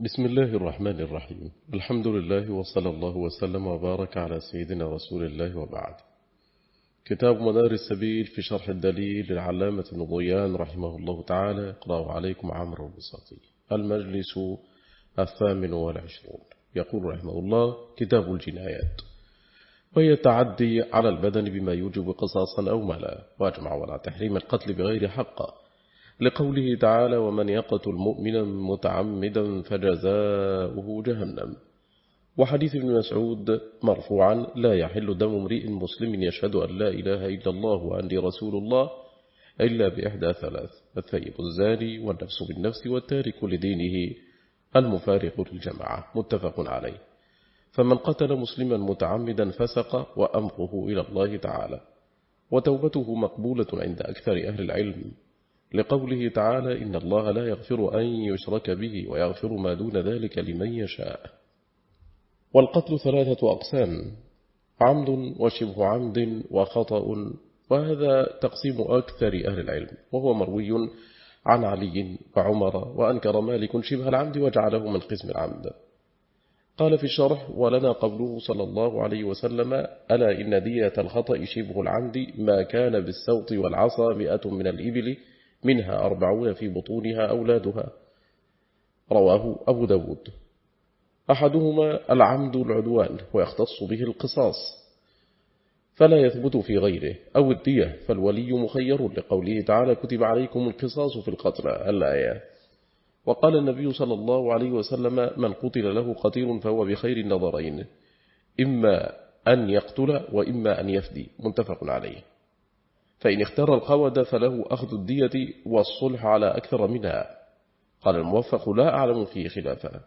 بسم الله الرحمن الرحيم. الحمد لله وصلى الله وسلم وبارك على سيدنا رسول الله وبعد. كتاب مدار السبيل في شرح الدليل للعلامة النضيان رحمه الله تعالى. اقرأه عليكم عمرو البساطي المجلس الثامن والعشرون. يقول رحمه الله كتاب الجنايات. وهي التعدي على البدن بما يوجب قصاصا أو ملا. واجمع على تحريم القتل بغير حق. لقوله تعالى ومن يقتل مؤمنا متعمدا فجزاؤه جهنم. وحديث ابن مسعود مرفوعا لا يحل دم امرئ مسلم يشهد أن لا إله إلا الله وأني رسول الله إلا بإحدى ثلاث الثيب الزاني والنفس بالنفس والتارك لدينه المفارق للجماعة. متفق عليه. فمن قتل مسلما متعمدا فسق وأمره إلى الله تعالى. وتوبته مقبولة عند أكثر أهل العلم. لقوله تعالى إن الله لا يغفر أن يشرك به ويغفر ما دون ذلك لمن يشاء. والقتل ثلاثة أقسام عمد وشبه عمد وخطأ وهذا تقسيم أكثر أهل العلم وهو مروي عن علي وعمر وأنكر مالك شبه العمد وجعله من قسم العمد. قال في الشرح ولنا قوله صلى الله عليه وسلم ألا إن دية الخطأ شبه العمد ما كان بالسوط والعصا مئة من الإبل منها أربعون في بطونها أولادها. رواه أبو داود. أحدهما العمد العدوان ويختص به القصاص فلا يثبت في غيره. أو الدية فالولي مخير لقوله تعالى كتب عليكم القصاص في القتلى الآية. وقال النبي صلى الله عليه وسلم من قتل له قتيل فهو بخير النظرين إما أن يقتل وإما أن يفدي. متفق عليه. فإن اختار القود فله أخذ الدية والصلح على أكثر منها. قال الموفق لا أعلم فيه خلافا.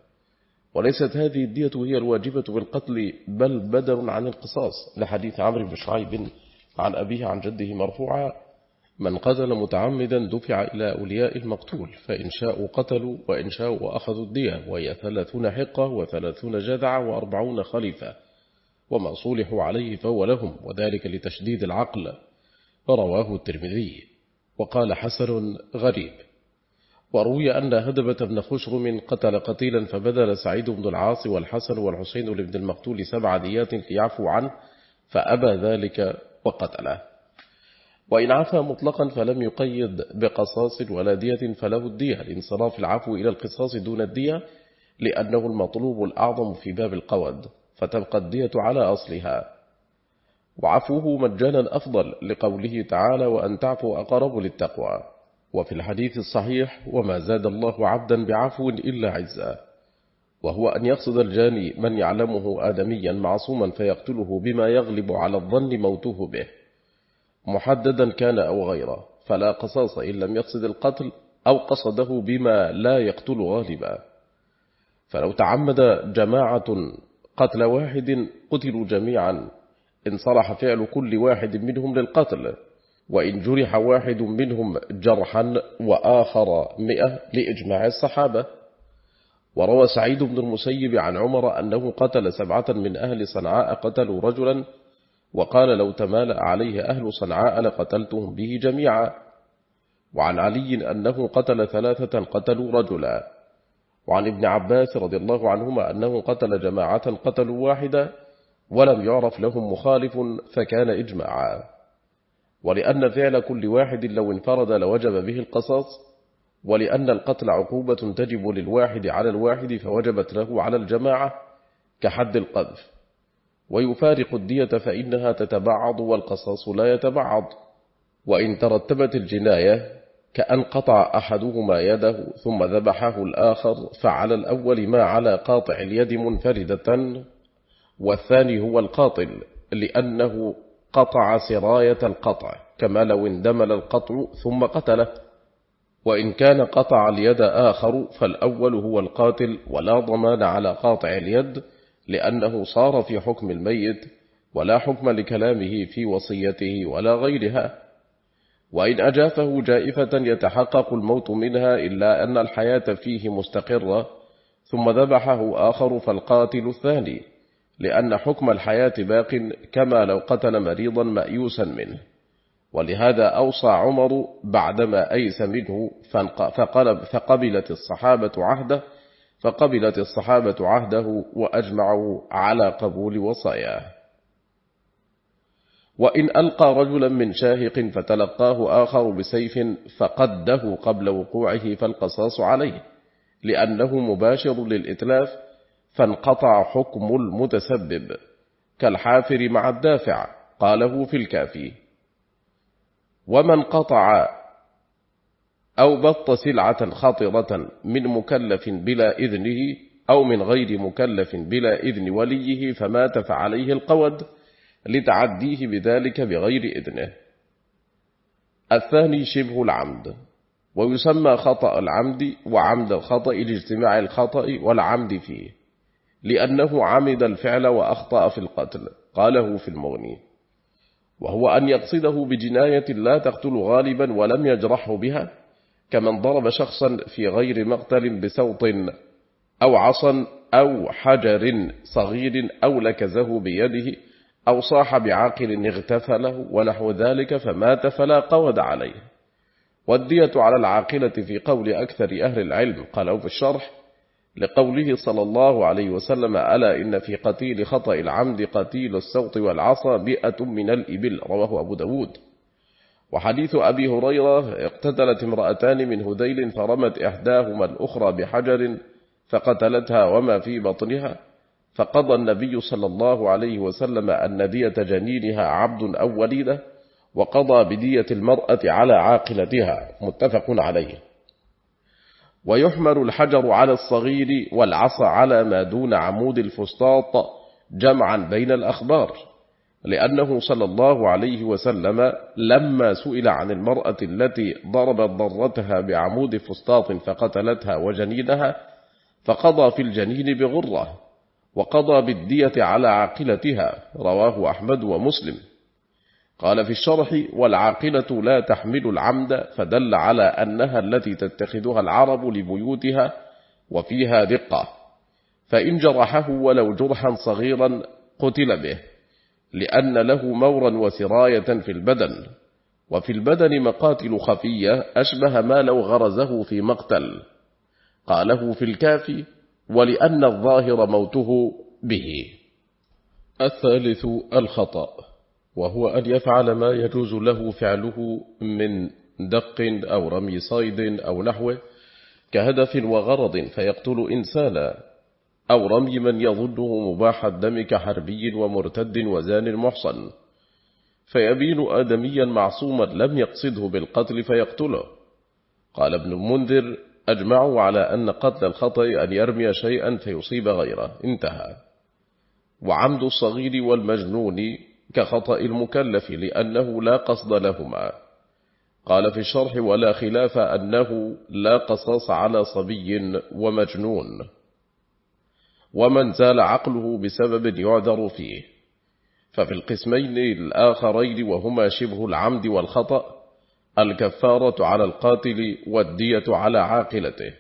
وليست هذه الدية هي الواجبة بالقتل بل بدل عن القصاص. لحديث عمرو بن شعيب عن أبيه عن جده مرفوعا من قتل متعمدا دفع إلى أولياء المقتول فإن شاءوا قتلوا وإن شاءوا أخذوا الدية وهي ثلاثون حقة وثلاثون جذعة وأربعون خليفة وما صولحوا عليه فهو لهم وذلك لتشديد العقل. رواه الترمذي وقال حسن غريب. وروي أن هدبة بن خشرم قتل قتيلا فبدل سعيد بن العاص والحسن والحسين لابن المقتول سبع ديات ليعفو عنه فأبى ذلك وقتله. وإن عفى مطلقا فلم يقيد بقصاص ولا دية فله الدية لانصراف العفو إلى القصاص دون الدية لأنه المطلوب الأعظم في باب القود فتبقى الدية على أصلها. وعفوه مجانا أفضل لقوله تعالى وأن تعفوا أقرب للتقوى. وفي الحديث الصحيح وما زاد الله عبدا بعفو إلا عزا. وهو أن يقصد الجاني من يعلمه آدميا معصوما فيقتله بما يغلب على الظن موته به. محددا كان أو غيره فلا قصاص إن لم يقصد القتل أو قصده بما لا يقتل غالبا. فلو تعمد جماعة قتل واحد قتلوا جميعا. إن صلح فعل كل واحد منهم للقتل وإن جرح واحد منهم جرحا وآخر مئة لإجماع الصحابة. وروى سعيد بن المسيب عن عمر أنه قتل سبعة من أهل صنعاء قتلوا رجلا وقال لو تمالأ عليه أهل صنعاء لقتلتهم به جميعا. وعن علي أنه قتل ثلاثة قتلوا رجلا. وعن ابن عباس رضي الله عنهما أنه قتل جماعة قتلوا واحدا. ولم يعرف لهم مخالف فكان إجماعا. ولأن فعل كل واحد لو انفرد لوجب به القصاص ولأن القتل عقوبة تجب للواحد على الواحد فوجبت له على الجماعة كحد القذف. ويفارق الدية فإنها تتبعض والقصاص لا يتبعض. وإن ترتبت الجناية كأن قطع أحدهما يده ثم ذبحه الآخر فعلى الأول ما على قاطع اليد منفردة والثاني هو القاطل لأنه قطع سراية القطع كما لو اندمل القطع ثم قتله. وإن كان قطع اليد آخر فالأول هو القاتل ولا ضمان على قاطع اليد لأنه صار في حكم الميت ولا حكم لكلامه في وصيته ولا غيرها. وإن أجافه جائفة يتحقق الموت منها إلا أن الحياة فيه مستقرة ثم ذبحه آخر فالقاتل الثاني. لأن حكم الحياة باق كما لو قتل مريضا مأيوسا منه. ولهذا أوصى عمر بعدما أيس منه فقبلت الصحابة عهده فقبلت الصحابة عهده وأجمعوا على قبول وصاياه. وإن ألقى رجلا من شاهق فتلقاه آخر بسيف فقده قبل وقوعه فالقصاص عليه لأنه مباشر للإتلاف فانقطع حكم المتسبب كالحافر مع الدافع قاله في الكافي. ومن قطع أو بط سلعة خطرة من مكلف بلا إذنه أو من غير مكلف بلا إذن وليه فمات فعليه القود لتعديه بذلك بغير إذنه. الثاني شبه العمد ويسمى خطأ العمد وعمد الخطأ لاجتماع الخطأ والعمد فيه. لأنه عمد الفعل وأخطأ في القتل قاله في المغني. وهو أن يقصده بجناية لا تقتل غالبا ولم يجرحه بها كمن ضرب شخصا في غير مقتل بسوط أو عصا أو حجر صغير أو لكزه بيده أو صاح بعاقل اغتفله ونحو ذلك فمات فلا قود عليه. والدية على العاقلة في قول أكثر أهل العلم قالوا في الشرح لقوله صلى الله عليه وسلم ألا إن في قتيل خطأ العمد قتيل السوط والعصا بيئة من الإبل. رواه أبو داود. وحديث أبي هريرة اقتتلت امرأتان من هديل فرمت إحداهما الأخرى بحجر فقتلتها وما في بطنها فقضى النبي صلى الله عليه وسلم أن دية جنينها عبد أو وليدة وقضى بدية المرأة على عاقلتها. متفق عليه. ويحمل الحجر على الصغير والعصا على ما دون عمود الفسطاط جمعا بين الأخبار لأنه صلى الله عليه وسلم لما سئل عن المرأة التي ضربت ضرتها بعمود فسطاط فقتلتها وجنينها فقضى في الجنين بغرة وقضى بالدية على عاقلتها رواه أحمد ومسلم. قال في الشرح والعاقلة لا تحمل العمد فدل على أنها التي تتخذها العرب لبيوتها وفيها دقة. فإن جرحه ولو جرحا صغيرا قتل به لأن له مورا وسراية في البدن. وفي البدن مقاتل خفية أشبه ما لو غرزه في مقتل. قاله في الكافي ولأن الظاهر موته به. الثالث الخطأ. وهو أن يفعل ما يجوز له فعله من دق أو رمي صيد أو نحوه كهدف وغرض فيقتل إنسانا أو رمي من يظنه مباح الدم كحربي ومرتد وزان محصن. فيبين آدميا معصوما لم يقصده بالقتل فيقتله. قال ابن المنذر أجمعوا على أن قتل الخطأ أن يرمي شيئا فيصيب غيره. انتهى. وعمد الصغير والمجنون كخطأ المكلف لأنه لا قصد لهما. قال في الشرح ولا خلاف أنه لا قصاص على صبي ومجنون. ومن زال عقله بسبب يعذر فيه. ففي القسمين الآخرين وهما شبه العمد والخطأ الكفارة على القاتل والدية على عاقلته.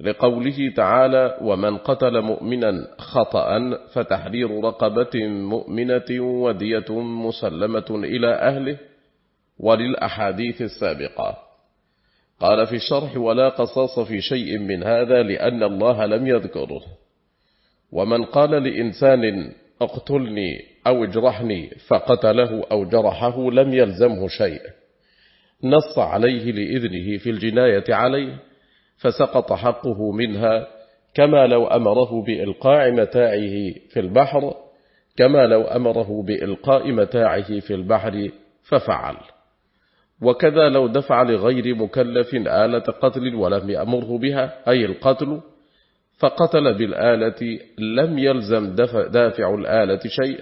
لقوله تعالى ومن قتل مؤمنا خطأ فتحرير رقبة مؤمنة ودية مسلمة إلى أهله وللأحاديث السابقة. قال في الشرح ولا قصاص في شيء من هذا لأن الله لم يذكره. ومن قال لإنسان اقتلني أو اجرحني فقتله أو جرحه لم يلزمه شيء. نص عليه لإذنه في الجناية عليه. فسقط حقه منها كما لو أمره بإلقاء متاعه في البحر كما لو أمره بإلقاء متاعه في البحر ففعل. وكذا لو دفع لغير مكلف آلة قتل ولم يأمره بها أي القتل فقتل بالآلة لم يلزم دافع الآلة شيء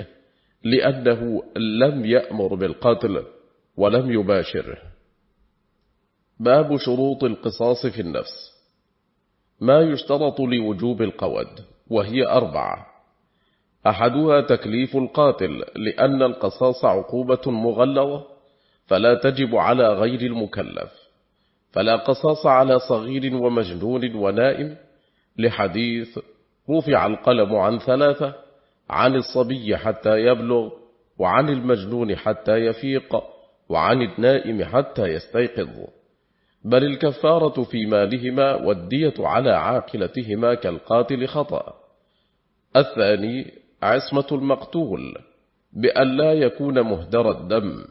لأنه لم يأمر بالقتل ولم يباشره. باب شروط القصاص في النفس. ما يشترط لوجوب القود وهي أربعة. أحدها تكليف القاتل لأن القصاص عقوبة مغلظة فلا تجب على غير المكلف. فلا قصاص على صغير ومجنون ونائم لحديث رفع القلم عن ثلاثة عن الصبي حتى يبلغ وعن المجنون حتى يفيق وعن النائم حتى يستيقظ. بل الكفارة في مالهما والدية على عاقلتهما كالقاتل خطأ. الثاني عصمة المقتول بأن لا يكون مهدر الدم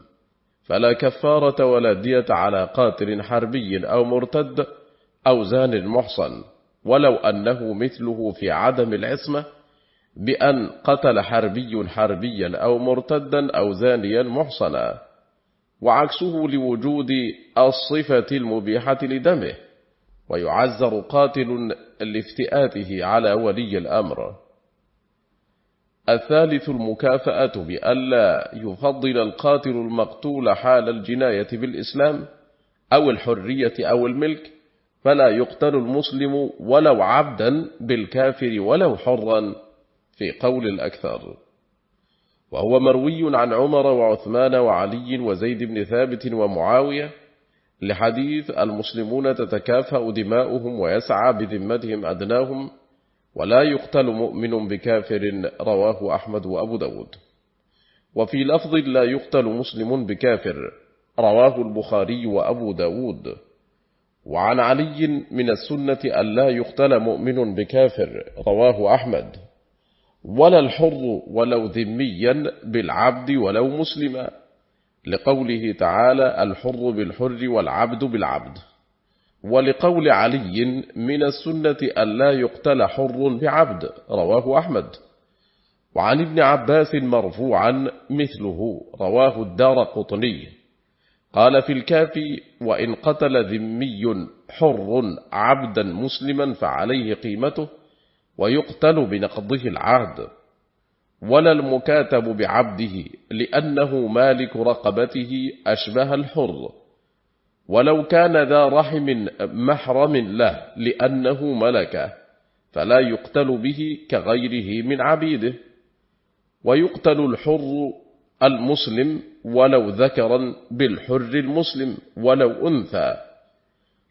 فلا كفارة ولا دية على قاتل حربي أو مرتد أو زان محصن ولو أنه مثله في عدم العصمة بأن قتل حربي حربيا أو مرتدا أو زانيا محصنا. وعكسه لوجود الصفة المبيحة لدمه ويعزر قاتل لافتئاته على ولي الأمر. الثالث المكافأة بألا يفضل القاتل المقتول حال الجناية بالإسلام أو الحرية أو الملك فلا يقتل المسلم ولو عبدا بالكافر ولو حرا في قول الأكثر. وهو مروي عن عمر وعثمان وعلي وزيد بن ثابت ومعاوية لحديث المسلمون تتكافأ دماؤهم ويسعى بذمتهم أدناهم ولا يقتل مؤمن بكافر رواه أحمد وأبو داود. وفي لفظ لا يقتل مسلم بكافر رواه البخاري وأبو داود. وعن علي من السنة أن لا يقتل مؤمن بكافر رواه أحمد. ولا الحر ولو ذميا بالعبد ولو مسلما. لقوله تعالى الحر بالحر والعبد بالعبد. ولقول علي من السنة أن لا يقتل حر بعبد رواه أحمد. وعن ابن عباس مرفوعا مثله رواه الدار قطني. قال في الكافي وإن قتل ذمي حر عبدا مسلما فعليه قيمته. ويقتل بنقضه العهد ولا المكاتب بعبده لأنه مالك رقبته أشبه الحر. ولو كان ذا رحم محرم له لأنه ملكه فلا يقتل به كغيره من عبيده. ويقتل الحر المسلم ولو ذكرا بالحر المسلم ولو أنثى.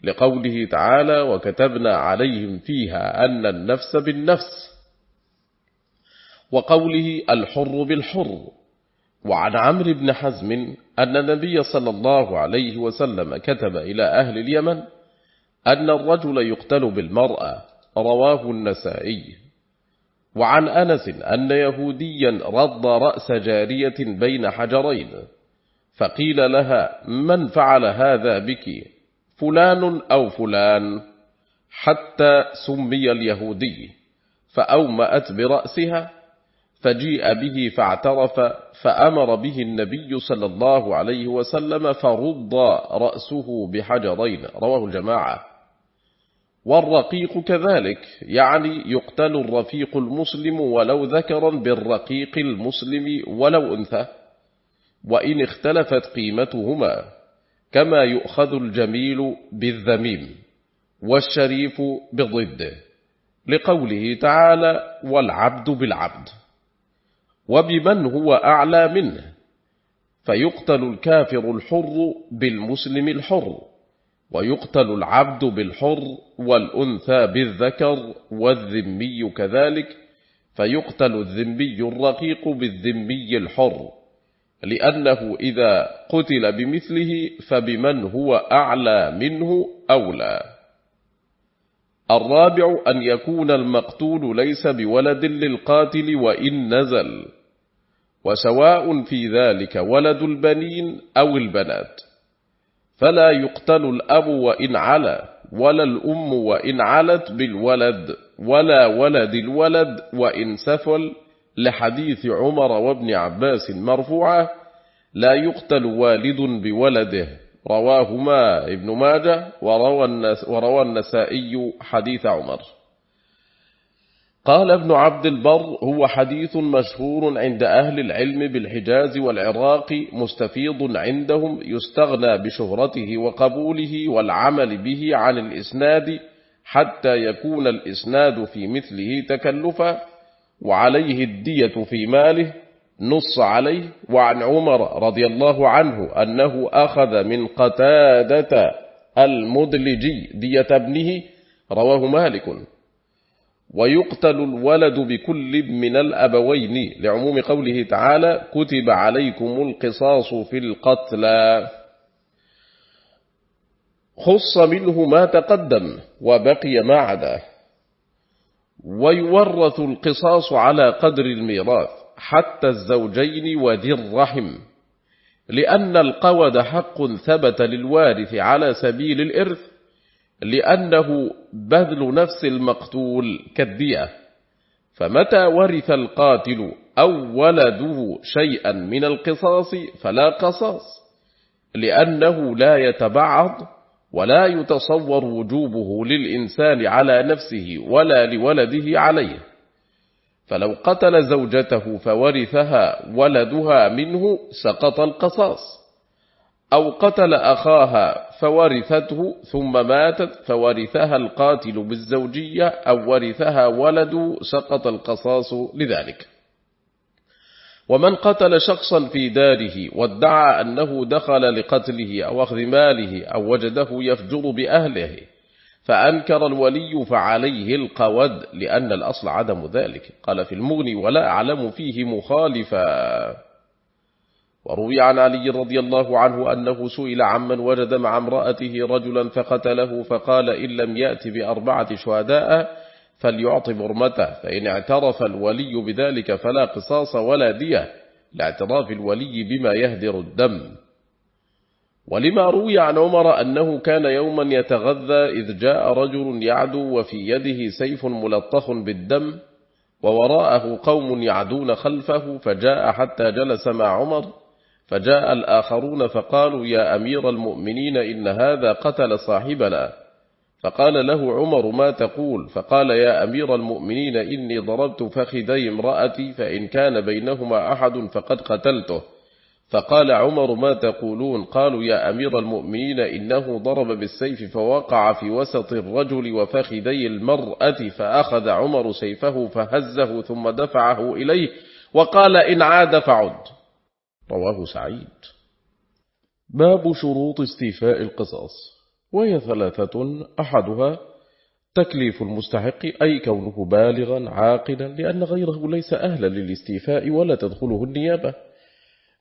لقوله تعالى وكتبنا عليهم فيها أن النفس بالنفس وقوله الحر بالحر وعن عمرو بن حزم أن النبي صلى الله عليه وسلم كتب إلى أهل اليمن أن الرجل يقتل بالمرأة رواه النسائي. وعن أنس أن يهوديا رض رأس جارية بين حجرين فقيل لها من فعل هذا بك؟ فلان أو فلان حتى سمي اليهودي فأومأت برأسها فجيء به فاعترف فأمر به النبي صلى الله عليه وسلم فرض رأسه بحجرين. رواه الجماعة. والرقيق كذلك يعني يقتل الرفيق المسلم ولو ذكرا بالرقيق المسلم ولو أنثى وإن اختلفت قيمتهما. كما يؤخذ الجميل بالذميم والشريف بضده لقوله تعالى والعبد بالعبد وبمن هو أعلى منه فيقتل الكافر الحر بالمسلم الحر ويقتل العبد بالحر والأنثى بالذكر والذمي كذلك فيقتل الذمي الرقيق بالذمي الحر. لأنه إذا قتل بمثله فبمن هو أعلى منه أولى. الرابع أن يكون المقتول ليس بولد للقاتل وإن نزل وسواء في ذلك ولد البنين أو البنات. فلا يقتل الأب وإن علا ولا الأم وإن علت بالولد ولا ولد الولد وإن سفل لحديث عمر وابن عباس مرفوعة لا يقتل والد بولده. رواهما ابن ماجه وروى النسائي حديث عمر. قال ابن عبد البر هو حديث مشهور عند أهل العلم بالحجاز والعراق مستفيض عندهم يستغنى بشهرته وقبوله والعمل به عن الإسناد حتى يكون الإسناد في مثله تكلفا وعليه الدية في ماله نص عليه وعن عمر رضي الله عنه أنه أخذ من قتادة المدلجي دية ابنه رواه مالك. ويقتل الولد بكل من الأبوين لعموم قوله تعالى كتب عليكم القصاص في القتلى خص منه ما تقدم وبقي ما عداه ويورث القصاص على قدر الميراث حتى الزوجين وذي الرحم لأن القود حق ثبت للوارث على سبيل الإرث لأنه بذل نفس المقتول كالدية. فمتى ورث القاتل أو ولده شيئا من القصاص فلا قصاص لأنه لا يتبعض ولا يتصور وجوبه للإنسان على نفسه ولا لولده عليه. فلو قتل زوجته فورثها ولدها منه سقط القصاص. أو قتل أخاها فورثته ثم ماتت فورثها القاتل بالزوجية أو ورثها ولد سقط القصاص لذلك. ومن قتل شخصا في داره وادعى أنه دخل لقتله أو أخذ ماله أو وجده يفجر بأهله فأنكر الولي فعليه القود لأن الأصل عدم ذلك. قال في المغني ولا أعلم فيه مخالفا. وروي عن علي رضي الله عنه أنه سئل عمن وجد مع امرأته رجلا فقتله فقال إن لم يأت بأربعة شهداء فليعطي برمته فإن اعترف الولي بذلك فلا قصاص ولا دية لاعتراف الولي بما يهدر الدم. ولما روي عن عمر أنه كان يوما يتغذى إذ جاء رجل يعدو وفي يده سيف ملطخ بالدم ووراءه قوم يعدون خلفه فجاء حتى جلس مع عمر فجاء الآخرون فقالوا يا أمير المؤمنين إن هذا قتل صاحبنا. فقال له عمر ما تقول؟ فقال يا أمير المؤمنين إني ضربت فخذي امرأتي فإن كان بينهما أحد فقد قتلته. فقال عمر ما تقولون؟ قالوا يا أمير المؤمنين إنه ضرب بالسيف فوقع في وسط الرجل وفخذي المرأة فأخذ عمر سيفه فهزه ثم دفعه إليه وقال إن عاد فعد. رواه سعيد. باب شروط استيفاء القصاص. وهي ثلاثة أحدها تكليف المستحق أي كونه بالغا عاقلا لأن غيره ليس أهلا للاستيفاء ولا تدخله النيابة.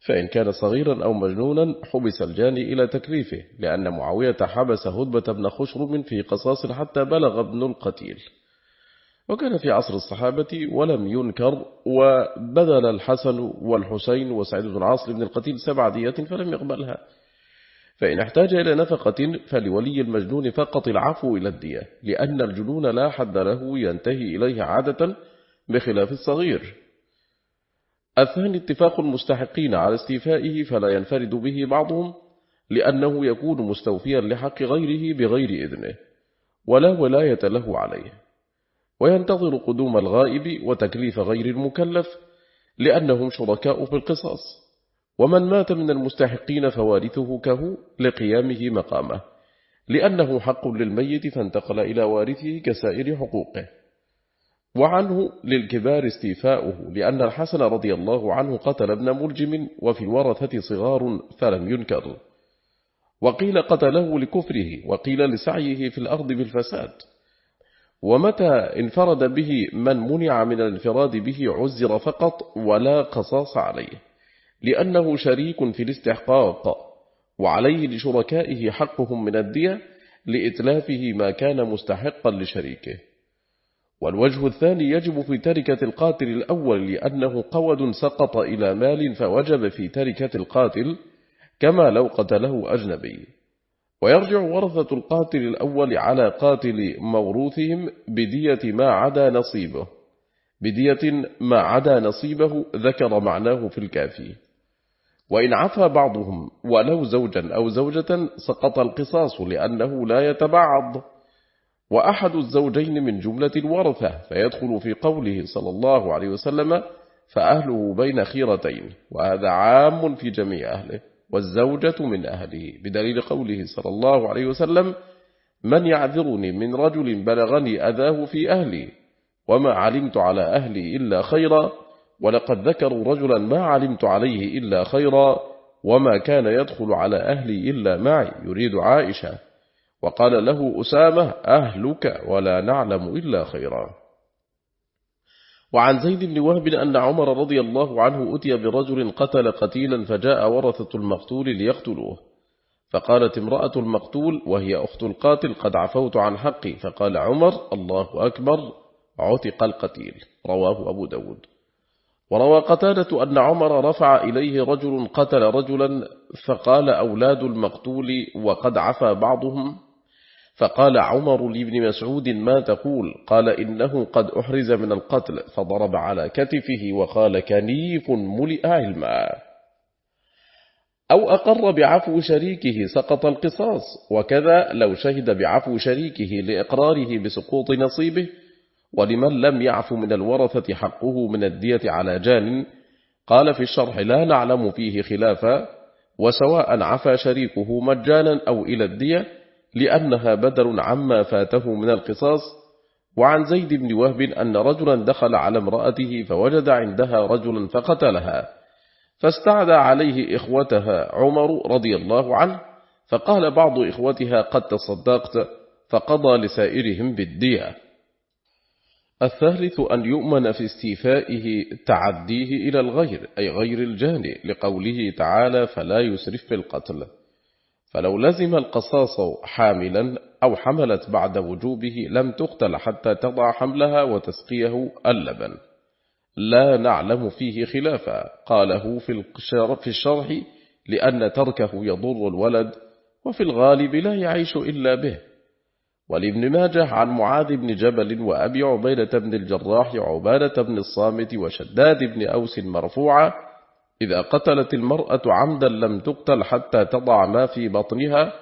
فإن كان صغيرا أو مجنونا حبس الجاني إلى تكليفه لأن معاوية حبس هدبة بن خشرم في قصاص حتى بلغ ابن القتيل. وكان في عصر الصحابة ولم ينكر وبذل الحسن والحسين وسعيد بن عاصر بن القتيل سبع ديات فلم يقبلها. فإن احتاج إلى نفقة فلولي المجنون فقط العفو إلى الدية لأن الجنون لا حد له ينتهي إليه عادة بخلاف الصغير. الثاني اتفاق المستحقين على استيفائه فلا ينفرد به بعضهم لأنه يكون مستوفيا لحق غيره بغير إذنه ولا ولاية له عليه. وينتظر قدوم الغائب وتكليف غير المكلف لأنهم شركاء في القصاص. ومن مات من المستحقين فوارثه كهو لقيامه مقامه لأنه حق للميت فانتقل إلى وارثه كسائر حقوقه. وعنه للكبار استيفاؤه لأن الحسن رضي الله عنه قتل ابن ملجم وفي الورثة صغار فلم ينكر. وقيل قتله لكفره وقيل لسعيه في الأرض بالفساد. ومتى انفرد به من منع من الانفراد به عزر فقط ولا قصاص عليه. لأنه شريك في الاستحقاق وعليه لشركائه حقهم من الدية لإتلافه ما كان مستحقا لشريكه. والوجه الثاني يجب في تركة القاتل الأول لأنه قود سقط إلى مال فوجب في تركة القاتل كما لو قتله أجنبي. ويرجع ورثة القاتل الأول على قاتل موروثهم بدية ما عدا نصيبه بدية ما عدا نصيبه ذكر معناه في الكافي. وإن عفى بعضهم ولو زوجا أو زوجة سقط القصاص لأنه لا يتبعض وأحد الزوجين من جملة الورثة فيدخل في قوله صلى الله عليه وسلم فأهله بين خيرتين وهذا عام في جميع أهله والزوجة من أهله بدليل قوله صلى الله عليه وسلم من يعذرني من رجل بلغني أذاه في أهلي وما علمت على أهلي إلا خيرا ولقد ذكروا رجلا ما علمت عليه إلا خيرا وما كان يدخل على أهلي إلا معي يريد عائشة. وقال له أسامة أهلك ولا نعلم إلا خيرا. وعن زيد بن وهب أن عمر رضي الله عنه أتي برجل قتل قتيلا فجاء ورثة المقتول ليقتلوه. فقالت امرأة المقتول وهي أخت القاتل قد عفوت عن حقي. فقال عمر الله أكبر عتق القتيل. رواه أبو داود. وروى قتادة أن عمر رفع إليه رجل قتل رجلا فقال أولاد المقتول وقد عفى بعضهم. فقال عمر لابن مسعود ما تقول؟ قال إنه قد أحرز من القتل فضرب على كتفه وقال كنيف ملئ علما. أو أقر بعفو شريكه سقط القصاص وكذا لو شهد بعفو شريكه لإقراره بسقوط نصيبه. ولمن لم يعف من الورثة حقه من الدية على جان قال في الشرح لا نعلم فيه خلافا وسواء عفى شريكه مجانا أو إلى الدية لأنها بدل عما فاته من القصاص وعن زيد بن وهب أن رجلا دخل على امرأته فوجد عندها رجلا فقتلها فاستعدى عليه إخوتها عمر رضي الله عنه فقال بعض إخوتها قد تصدقت فقضى لسائرهم بالدية الثالث أن يؤمن في استيفائه تعديه إلى الغير أي غير الجاني لقوله تعالى فلا يسرف في القتل. فلو لزم القصاص حاملا أو حملت بعد وجوبه لم تقتل حتى تضع حملها وتسقيه اللبن. لا نعلم فيه خلافا قاله في الشرح لأن تركه يضر الولد وفي الغالب لا يعيش إلا به. ولابن ماجه عن معاذ بن جبل وأبي عبيدة بن الجراح عبادة بن الصامت وشداد بن أوس مرفوعة إذا قتلت المرأة عمدا لم تقتل حتى تضع ما في بطنها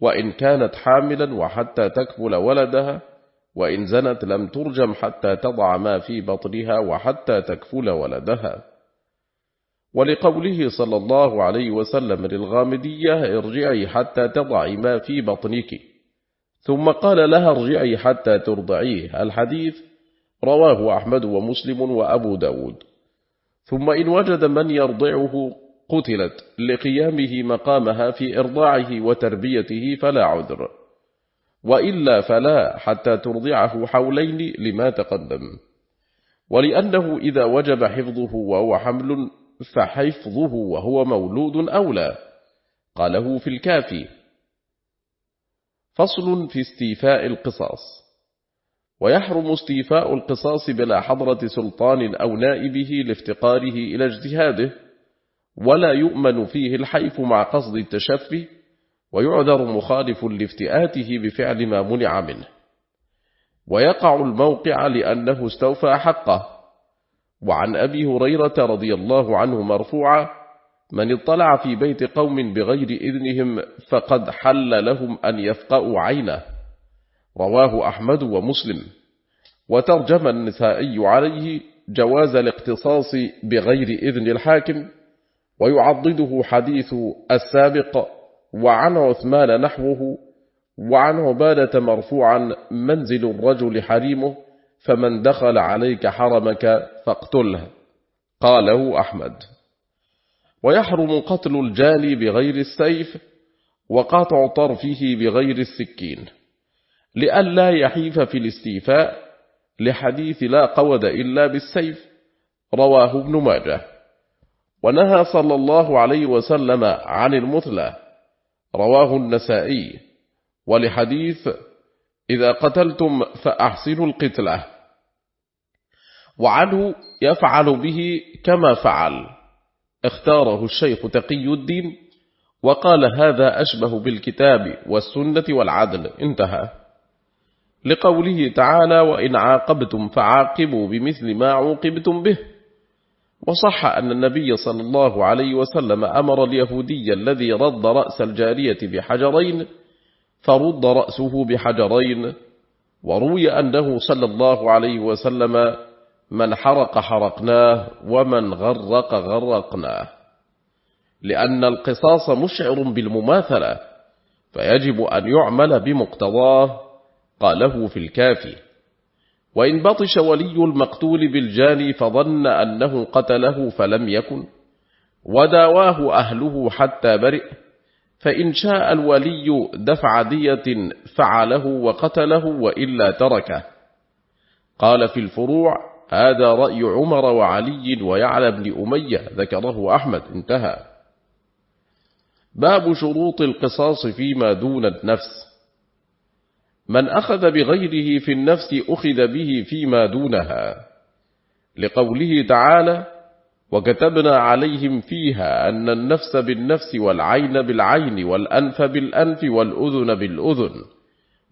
وإن كانت حاملا وحتى تكفل ولدها وإن زنت لم ترجم حتى تضع ما في بطنها وحتى تكفل ولدها. ولقوله صلى الله عليه وسلم للغامدية ارجعي حتى تضعي ما في بطنك. ثم قال لها ارجعي حتى ترضعيه. الحديث رواه أحمد ومسلم وأبو داود. ثم إن وجد من يرضعه قتلت. لقيامه مقامها في إرضاعه وتربيته فلا عذر. وإلا فلا حتى ترضعه حولين لما تقدم. ولأنه إذا وجب حفظه وهو حمل فحفظه وهو مولود أولى. قاله في الكافي. فصل في استيفاء القصاص. ويحرم استيفاء القصاص بلا حضرة سلطان أو نائبه لافتقاره إلى اجتهاده ولا يؤمن فيه الحيف مع قصد التشفي ويعذر مخالف لافتئاته بفعل ما منع منه. ويقع الموقع لأنه استوفى حقه. وعن أبي هريرة رضي الله عنه مرفوعا من اطلع في بيت قوم بغير إذنهم فقد حل لهم أن يفقأوا عينه رواه أحمد ومسلم. وترجم النسائي عليه جواز الاقتصاص بغير إذن الحاكم ويعضده حديث السابق وعن عثمان نحوه وعن عبادة مرفوعا منزل الرجل حريمه فمن دخل عليك حرمك فاقتله. قاله أحمد. ويحرم قتل الجاني بغير السيف وقاطع طرفه بغير السكين. لئلا يحيف في الاستيفاء لحديث لا قود إلا بالسيف رواه ابن ماجه. ونهى صلى الله عليه وسلم عن المثلى رواه النسائي. ولحديث إذا قتلتم فأحسنوا القتلة. وعنه يفعل به كما فعل. اختاره الشيخ تقي الدين وقال هذا أشبه بالكتاب والسنة والعدل. انتهى. لقوله تعالى وإن عاقبتم فعاقبوا بمثل ما عوقبتم به. وصح أن النبي صلى الله عليه وسلم أمر اليهودي الذي رد رأس الجارية بحجرين فرد رأسه بحجرين. وروي أنه صلى الله عليه وسلم من حرق حرقناه ومن غرق غرقناه. لأن القصاص مشعر بالمماثلة فيجب أن يعمل بمقتضاه قاله في الكافي. وإن بطش ولي المقتول بالجاني فظن أنه قتله فلم يكن وداواه أهله حتى برئ فإن شاء الولي دفع دية فعله وقتله وإلا تركه. قال في الفروع هذا رأي عمر وعلي ويعلى بن أمية ذكره أحمد. انتهى. باب شروط القصاص فيما دون النفس. من أخذ بغيره في النفس أخذ به فيما دونها. لقوله تعالى وكتبنا عليهم فيها أن النفس بالنفس والعين بالعين والأنف بالأنف والأذن بالأذن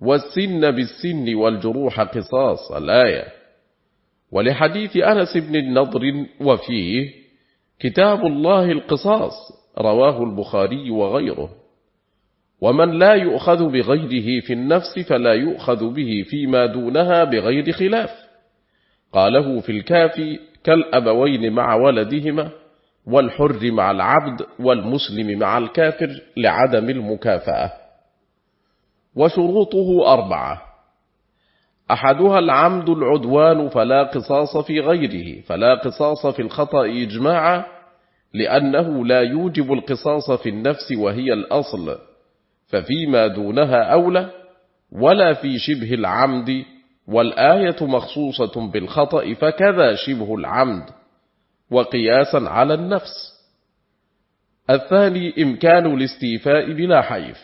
والسن بالسن والجروح قصاص. الآية. ولحديث أنس بن النضر وفيه كتاب الله القصاص رواه البخاري وغيره. ومن لا يؤخذ بغيره في النفس فلا يؤخذ به فيما دونها بغير خلاف. قاله في الكافي كالأبوين مع ولدهما والحر مع العبد والمسلم مع الكافر لعدم المكافأة. وشروطه أربعة أحدها العمد العدوان فلا قصاص في غيره فلا قصاص في الخطأ إجماعا لأنه لا يوجب القصاص في النفس وهي الأصل ففيما دونها أولى ولا في شبه العمد والآية مخصوصة بالخطأ فكذا شبه العمد وقياسا على النفس. الثاني إمكان الاستيفاء بلا حيف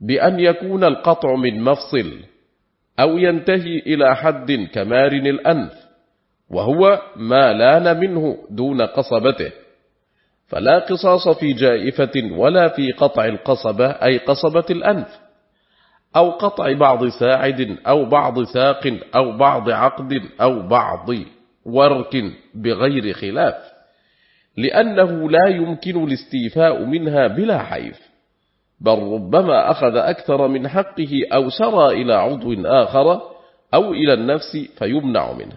بأن يكون القطع من مفصل أو ينتهي إلى حد كمارن الأنف وهو ما لأن منه دون قصبته. فلا قصاص في جائفة ولا في قطع القصبة أي قصبة الأنف. أو قطع بعض ساعد أو بعض ساق أو بعض عقد أو بعض ورك بغير خلاف لأنه لا يمكن الاستيفاء منها بلا حيف. بل ربما أخذ أكثر من حقه أو سرى إلى عضو آخر أو إلى النفس فيمنع منه.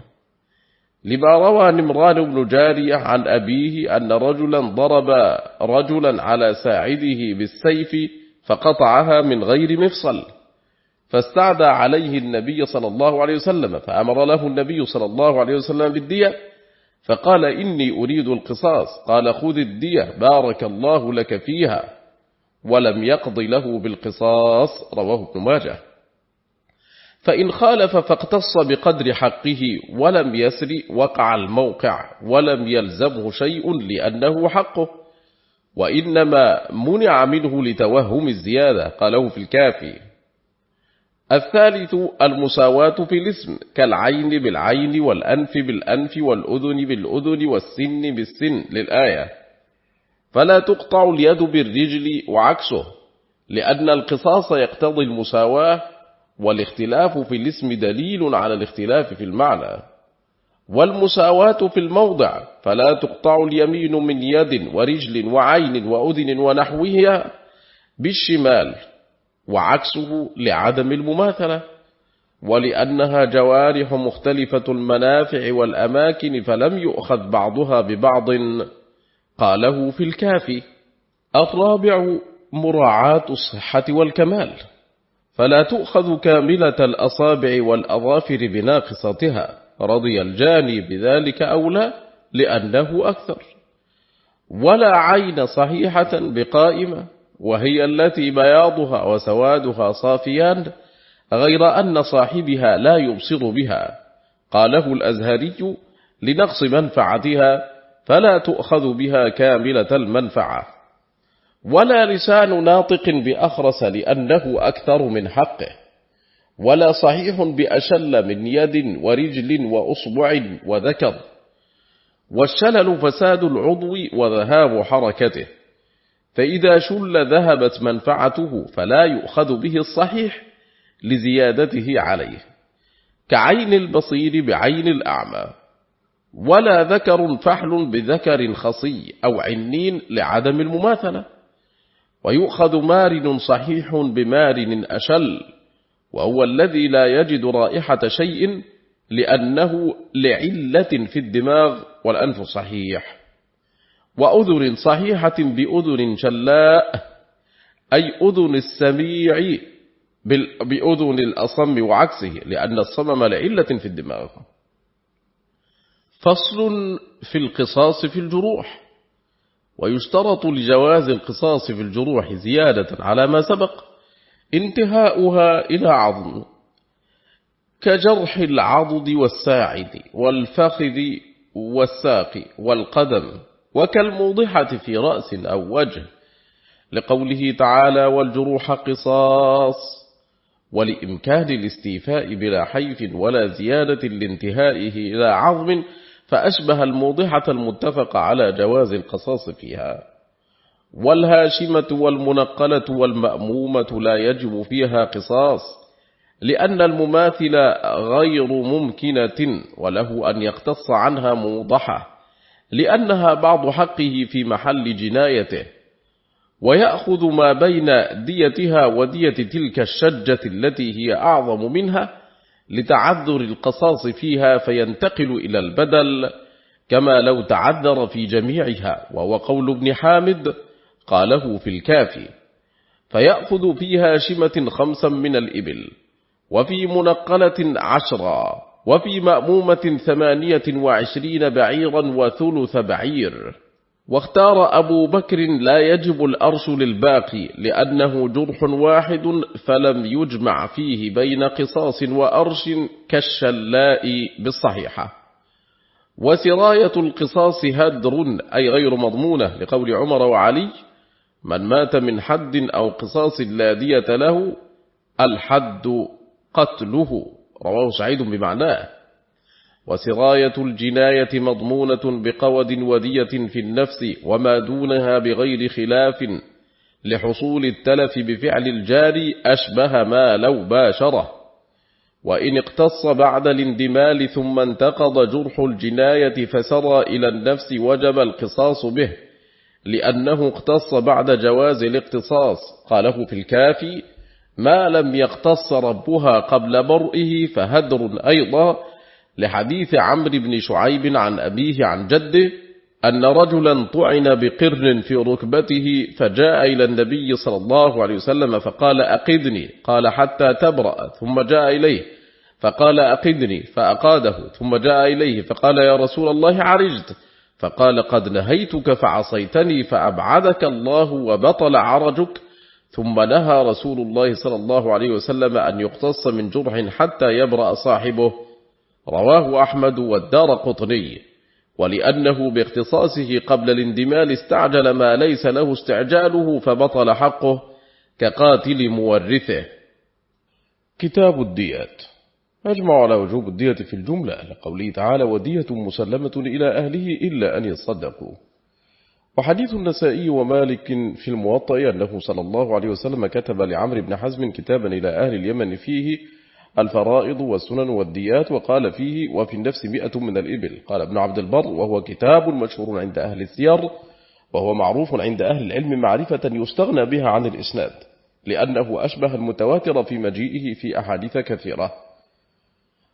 لما روى نمران بن جارية عن أبيه أن رجلا ضرب رجلا على ساعده بالسيف فقطعها من غير مفصل فاستعدى عليه النبي صلى الله عليه وسلم فأمر له النبي صلى الله عليه وسلم بالدية فقال إني أريد القصاص قال خذ الدية بارك الله لك فيها. ولم يقض له بالقصاص رواه ابن ماجه. فإن خالف فاقتص بقدر حقه ولم يسر وقع الموقع ولم يلزمه شيء لأنه حقه. وإنما منع منه لتوهم الزيادة قاله في الكافي. الثالث المساواة في الاسم كالعين بالعين والأنف بالأنف والأذن بالأذن والسن بالسن للآية. فلا تقطع اليد بالرجل وعكسه لأن القصاص يقتضي المساواة والاختلاف في الاسم دليل على الاختلاف في المعنى. والمساواة في الموضع فلا تقطع اليمين من يد ورجل وعين وأذن ونحوها بالشمال وعكسه لعدم المماثلة. ولأنها جوارح مختلفة المنافع والأماكن فلم يؤخذ بعضها ببعض. قاله في الكافي الرابع مراعاة الصحة والكمال فلا تؤخذ كاملة الأصابع والأظافر بناقصتها رضي الجاني بذلك أو لا لأنه أكثر. ولا عين صحيحة بقائمة وهي التي بياضها وسوادها صافيان غير أن صاحبها لا يبصر بها قاله الأزهري لنقص منفعتها فلا تؤخذ بها كاملة المنفعة. ولا لسان ناطق بأخرس لأنه أكثر من حقه. ولا صحيح بأشل من يد ورجل وأصبع وذكر. والشلل فساد العضو وذهاب حركته. فإذا شل ذهبت منفعته فلا يؤخذ به الصحيح لزيادته عليه. كعين البصير بعين الأعمى. ولا ذكر فحل بذكر خصي أو عنين لعدم المماثلة. ويؤخذ مارن صحيح بمارن أشل وهو الذي لا يجد رائحة شيء لأنه لعلة في الدماغ والأنف صحيح. وأذن صحيحة بأذن شلاء أي أذن السميع بأذن الأصم وعكسه لأن الصمم لعلة في الدماغ. فصل في القصاص في الجروح ويشترط لجواز القصاص في الجروح زيادة على ما سبق انتهاؤها إلى عظم كجرح العضد والساعد والفخذ والساق والقدم وكالموضحة في رأس أو وجه لقوله تعالى والجروح قصاص ولإمكان الاستيفاء بلا حيف ولا زيادة لانتهائه إلى عظم فأشبه الموضحة المتفق على جواز القصاص فيها. والهاشمة والمنقلة والمأمومة لا يجب فيها قصاص لأن المماثل غير ممكنة وله أن يقتص عنها موضحة لأنها بعض حقه في محل جنايته. ويأخذ ما بين ديتها ودية تلك الشجة التي هي أعظم منها لتعذر القصاص فيها فينتقل إلى البدل كما لو تعذر في جميعها وهو قول ابن حامد قاله في الكافي. فيأخذ في هاشمة خمسا من الإبل وفي منقلة عشرا وفي مأمومة ثمانية وعشرين بعيرا وثلث بعير. واختار أبو بكر لا يجب الأرش للباقي لأنه جرح واحد فلم يجمع فيه بين قصاص وأرش كالشلاء بالصحيحة. وسراية القصاص هدر أي غير مضمونة لقول عمر وعلي من مات من حد أو قصاص لا دية له الحد قتله. رواه سعيد بمعناه. وسراية الجناية مضمونة بقود ودية في النفس وما دونها بغير خلاف لحصول التلف بفعل الجاري أشبه ما لو باشره. وإن اقتص بعد الاندمال ثم انتقض جرح الجناية فسرى إلى النفس وجب القصاص به لأنه اقتص بعد جواز الاقتصاص. قاله في الكافي ما لم يقتص ربها قبل برئه فهدر أيضا لحديث عمرو بن شعيب عن أبيه عن جده أن رجلا طعن بقرن في ركبته فجاء إلى النبي صلى الله عليه وسلم فقال أقدني قال حتى تبرأ ثم جاء إليه فقال أقدني فأقاده ثم جاء إليه فقال يا رسول الله عرجت فقال قد نهيتك فعصيتني فأبعدك الله وبطل عرجك ثم نهى رسول الله صلى الله عليه وسلم أن يقتص من جرح حتى يبرأ صاحبه. رواه أحمد والدار قطني ولأنه باختصاصه قبل الاندمال استعجل ما ليس له استعجاله فبطل حقه كقاتل مورثه. كتاب الديات. أجمع على وجوب الدية في الجملة لقوله تعالى ودية مسلمة إلى أهله إلا أن يصدقوا. وحديث النسائي ومالك في الموطأ أنه صلى الله عليه وسلم كتب لعمر بن حزم كتابا إلى أهل اليمن فيه الفرائض والسنن والديات وقال فيه وفي النفس مئة من الإبل. قال ابن عبد البر وهو كتاب مشهور عند أهل السير وهو معروف عند أهل العلم معرفة يستغنى بها عن الإسناد لأنه أشبه المتواتر في مجيئه في أحاديث كثيرة.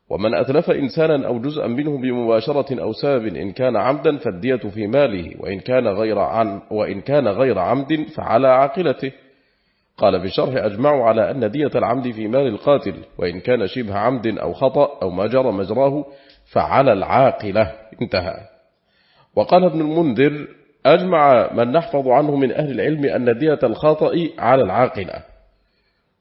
ومن أتلف إنسانا أو جزءا منه بمباشرة أو سبب إن كان عمدا فالدية في ماله وإن كان غير, عن وإن كان غير عمد فعلى عاقلته. قال في الشرح أجمعوا على أن دية العمد في مال القاتل وإن كان شبه عمد أو خطأ أو ما جرى مجراه فعلى العاقلة. انتهى. وقال ابن المنذر أجمع من نحفظ عنه من أهل العلم أن دية الخطأ على العاقلة.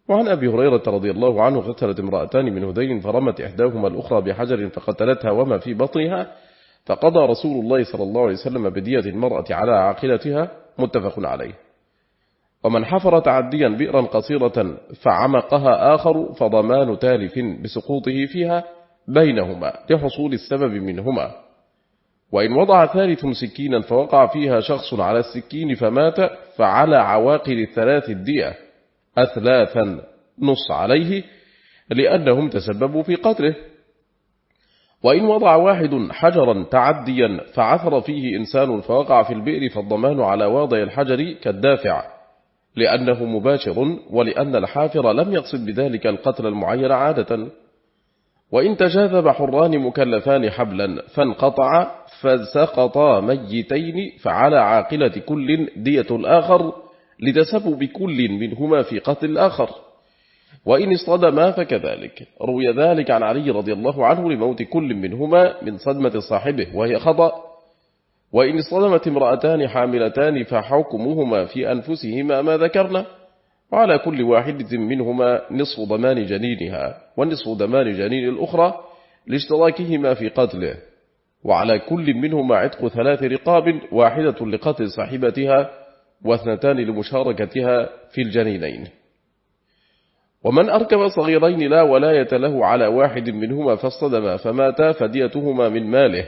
وعن أبي هريرة رضي الله عنه قتلت امرأتان من هذين فرمت إحداهما الأخرى بحجر فقتلتها وما في بطنها فقضى رسول الله صلى الله عليه وسلم بدية المرأة على عاقلتها. متفق عليه. ومن حفر تعديا بئرا قصيرة فعمقها آخر فضمان تالف بسقوطه فيها بينهما لحصول السبب منهما. وإن وضع ثالث سكينا فوقع فيها شخص على السكين فمات فعلى عواقل الثلاث الدية أثلاثا نص عليه لأنهم تسببوا في قتله. وإن وضع واحد حجرا تعديا فعثر فيه إنسان فوقع في البئر فالضمان على واضع الحجر كالدافع. لأنه مباشر ولأن الحافر لم يقصد بذلك القتل المعين عادة. وإن تجاذب حران مكلفان حبلا فانقطع فسقطا ميتين فعلى عاقلة كل دية الآخر لتسبب كل منهما في قتل الآخر. وإن اصطدما فكذلك. روي ذلك عن علي رضي الله عنه لموت كل منهما من صدمة صاحبه وهي خطأ. وإن اصطدمت امرأتان حاملتان فحكمهما في أنفسهما ما ذكرنا. وعلى كل واحدة منهما نصف ضمان جنينها ونصف ضمان جنين الأخرى لاشتراكهما في قتله. وعلى كل منهما عتق ثلاث رقاب واحدة لقتل صاحبتها واثنتان لمشاركتها في الجنينين. ومن أركب صغيرين لا ولاية له على واحد منهما فاصطدما فماتا فديتهما من ماله.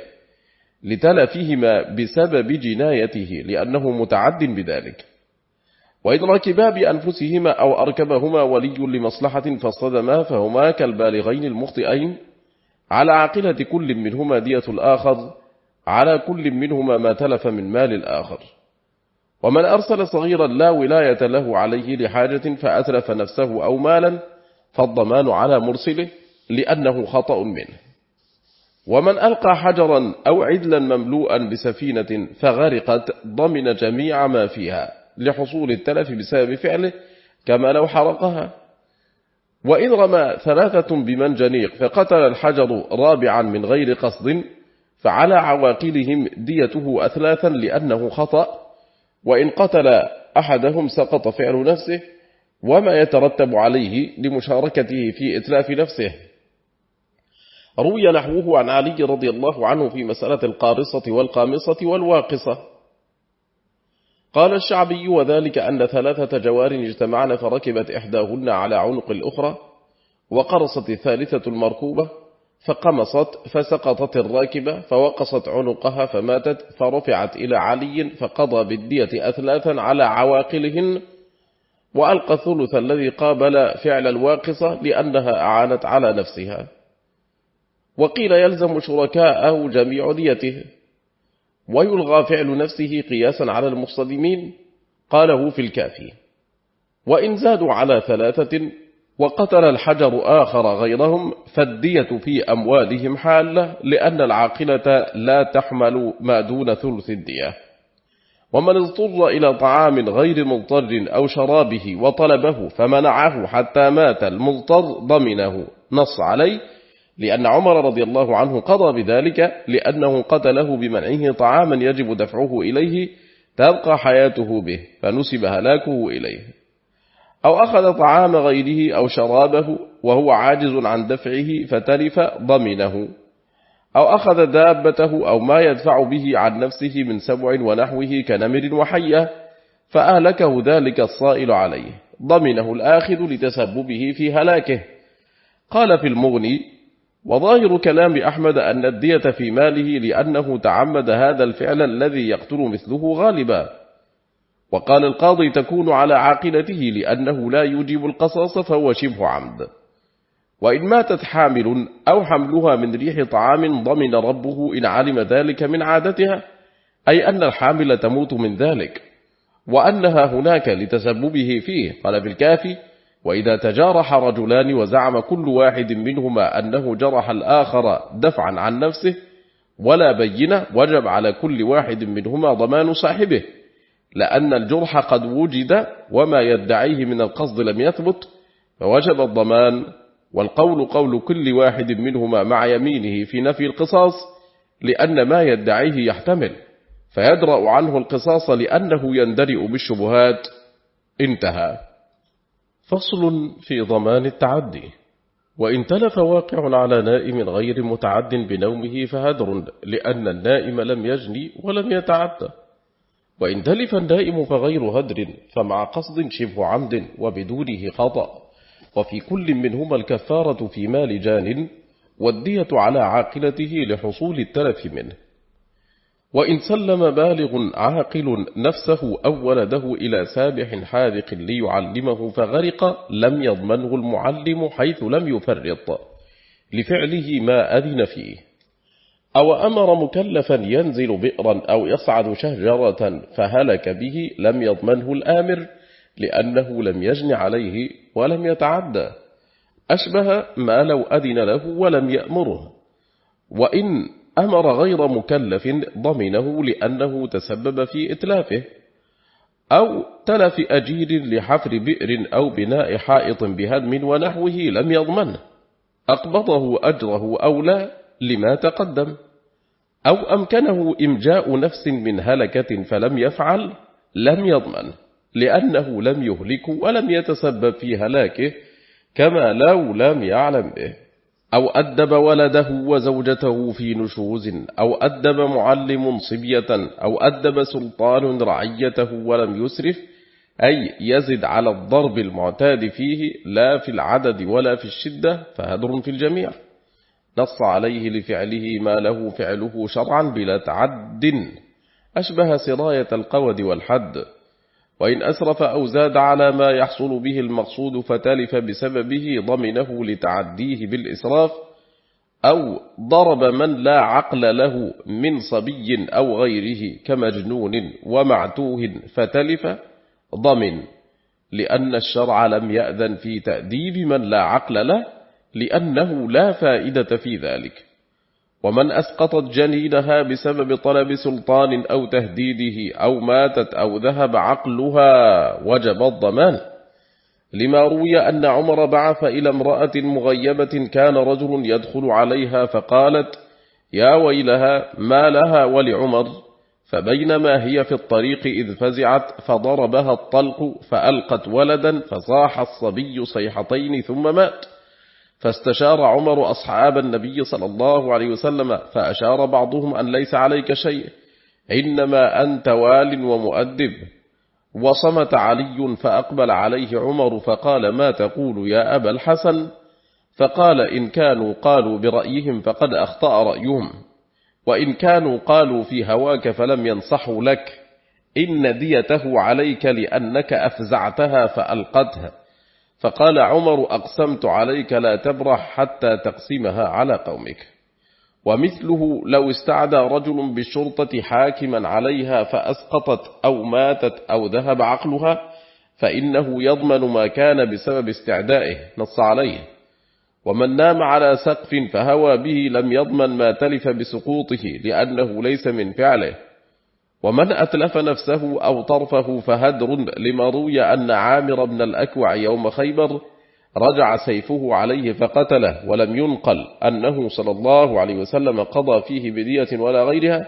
لتلفهما بسبب جنايته لأنه متعد بذلك. وإن ركبا بأنفسهما أو أركبهما ولي لمصلحة فاصطدما فهما كالبالغين المخطئين. على عقلة كل منهما دية الآخر على كل منهما ما تلف من مال الآخر. ومن أرسل صغيرا لا ولاية له عليه لحاجة فأتلف نفسه أو مالا فالضمان على مرسله لأنه خطأ منه. ومن ألقى حجرا أو عدلا مملوءا بسفينة فغرقت ضمن جميع ما فيها لحصول التلف بسبب فعله كما لو حرقها. وإن رمى ثلاثة بمنجنيق فقتل الحجر رابعا من غير قصد فعلى عواقلهم ديته أثلاثا لأنه خطأ. وإن قتل أحدهم سقط فعل نفسه وما يترتب عليه لمشاركته في إتلاف نفسه. روي نحوه عن علي رضي الله عنه في مسألة القارصة والقامصة والواقصة. قال الشعبي وذلك أن ثلاثة جوار اجتمعن فركبت إحداهن على عنق الأخرى وقرصت الثالثة المركوبة فقمصت فسقطت الراكبة فوقصت عنقها فماتت فرفعت إلى علي فقضى بالدية أثلاثا على عواقلهن وألقى الثلث الذي قابل فعل الواقصة لأنها أعانت على نفسها. وقيل يلزم شركاءه جميع ديته ويلغى فعل نفسه قياسا على المصطدمين. قاله في الكافي. وإن زادوا على ثلاثة وقتل الحجر آخر غيرهم فالدية في أموالهم حالة لأن العاقلة لا تحمل ما دون ثلث الدية. ومن اضطر إلى طعام غير مضطر أو شرابه وطلبه فمنعه حتى مات المضطر ضمنه نص عليه لأن عمر رضي الله عنه قضى بذلك لأنه قتله بمنعه طعاما يجب دفعه إليه تبقى حياته به فنسب هلاكه إليه. أو أخذ طعام غيره أو شرابه وهو عاجز عن دفعه فتلف ضمنه. أو أخذ دابته أو ما يدفع به عن نفسه من سبع ونحوه كنمر وحية فأهلكه ذلك الصائل عليه ضمنه الآخذ لتسببه في هلاكه. قال في المغني وظاهر كلام أحمد أن الدية في ماله لأنه تعمد هذا الفعل الذي يقتل مثله غالبا. وقال القاضي تكون على عاقلته لأنه لا يجيب القصاص فهو شبه عمد. وإن ماتت حامل أو حملها من ريح طعام ضمن ربه إن علم ذلك من عادتها أي أن الحامل تموت من ذلك وأنها هناك لتسببه فيه. قال بالكافي وإذا تجارح رجلان وزعم كل واحد منهما أنه جرح الآخر دفعا عن نفسه ولا بينة وجب على كل واحد منهما ضمان صاحبه لأن الجرح قد وجد وما يدعيه من القصد لم يثبت فوجب الضمان والقول قول كل واحد منهما مع يمينه في نفي القصاص لأن ما يدعيه يحتمل فيدرأ عنه القصاص لأنه يندرئ بالشبهات. انتهى. فصل في ضمان التعدي. وإن تلف واقع على نائم غير متعد بنومه فهدر لأن النائم لم يجني ولم يتعدى. وإن تلف النائم فغير هدر فمع قصد شبه عمد وبدونه خطأ. وفي كل منهما الكفارة في مال جان والدية على عاقلته لحصول التلف منه. وإن سلم بالغ عاقل نفسه أو ولده إلى سابح حاذق ليعلمه فغرق لم يضمنه المعلم حيث لم يفرط لفعله ما أذن فيه. أو أمر مكلفا ينزل بئرا أو يصعد شجرة فهلك به لم يضمنه الآمر لأنه لم يجن عليه ولم يتعدى. أشبه ما لو أذن له ولم يأمره. وإن أمر غير مكلف ضمنه لأنه تسبب في إتلافه أو تلف أجير لحفر بئر أو بناء حائط بهدم ونحوه لم يضمنه أقبضه أجره أو لا لما تقدم أو أمكنه إمجاء نفس من هلكة فلم يفعل لم يضمن لأنه لم يهلك ولم يتسبب في هلاكه كما لو لم يعلم به. أو أدب ولده وزوجته في نشوز أو أدب معلم صبية أو أدب سلطان رعيته ولم يسرف أي يزد على الضرب المعتاد فيه لا في العدد ولا في الشدة فهدر في الجميع. نص عليه لفعله ما له فعله شرعا بلا تعد. أشبه سراية القود والحد. وإن أسرف أو زاد على ما يحصل به المقصود فتلف بسببه ضمنه لتعديه بالإسراف أو ضرب من لا عقل له من صبي أو غيره كمجنون ومعتوه فتلف ضمن لأن الشرع لم يأذن في تأديب من لا عقل له لأنه لا فائدة في ذلك. ومن أسقطت جنينها بسبب طلب سلطان أو تهديده أو ماتت أو ذهب عقلها وجب الضمان. لما روي أن عمر بعث إلى امرأة مغيبة كان رجل يدخل عليها فقالت يا ويلها ما لها ولعمر؟ فبينما هي في الطريق إذ فزعت فضربها الطلق فألقت ولدا فصاح الصبي صيحتين ثم مات. فاستشار عمر أصحاب النبي صلى الله عليه وسلم فأشار بعضهم أن ليس عليك شيء إنما أنت وال ومؤدب. وصمت علي فأقبل عليه عمر فقال ما تقول يا أبا الحسن؟ فقال إن كانوا قالوا برأيهم فقد أخطأ رأيهم وإن كانوا قالوا في هواك فلم ينصحوا لك. إن ديته عليك لأنك أفزعتها فألقتها. فقال عمر أقسمت عليك لا تبرح حتى تقسمها على قومك. ومثله لو استعدى رجل بالشرطة حاكما عليها فأسقطت أو ماتت أو ذهب عقلها فإنه يضمن ما كان بسبب استعدائه نص عليه. ومن نام على سقف فهوى به لم يضمن ما تلف بسقوطه لأنه ليس من فعله. ومن أتلف نفسه أو طرفه فهدر لما روي أن عامر بن الأكوع يوم خيبر رجع سيفه عليه فقتله ولم ينقل أنه صلى الله عليه وسلم قضى فيه بدية ولا غيرها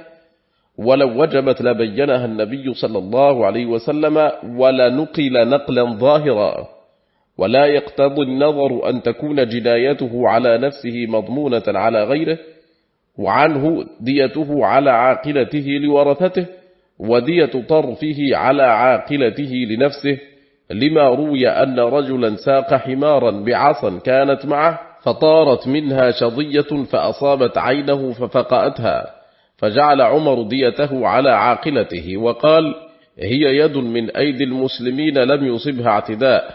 ولو وجبت لبينها النبي صلى الله عليه وسلم ولا نقل نقلا ظاهرا. ولا يقتضي النظر أن تكون جنايته على نفسه مضمونة على غيره وعنه ديته على عاقلته لورثته. ودية طرفه على عاقلته لنفسه لما روي أن رجلا ساق حمارا بعصا كانت معه فطارت منها شظية فأصابت عينه ففقأتها فجعل عمر ديته على عاقلته وقال هي يد من أيدي المسلمين لم يصبها اعتداء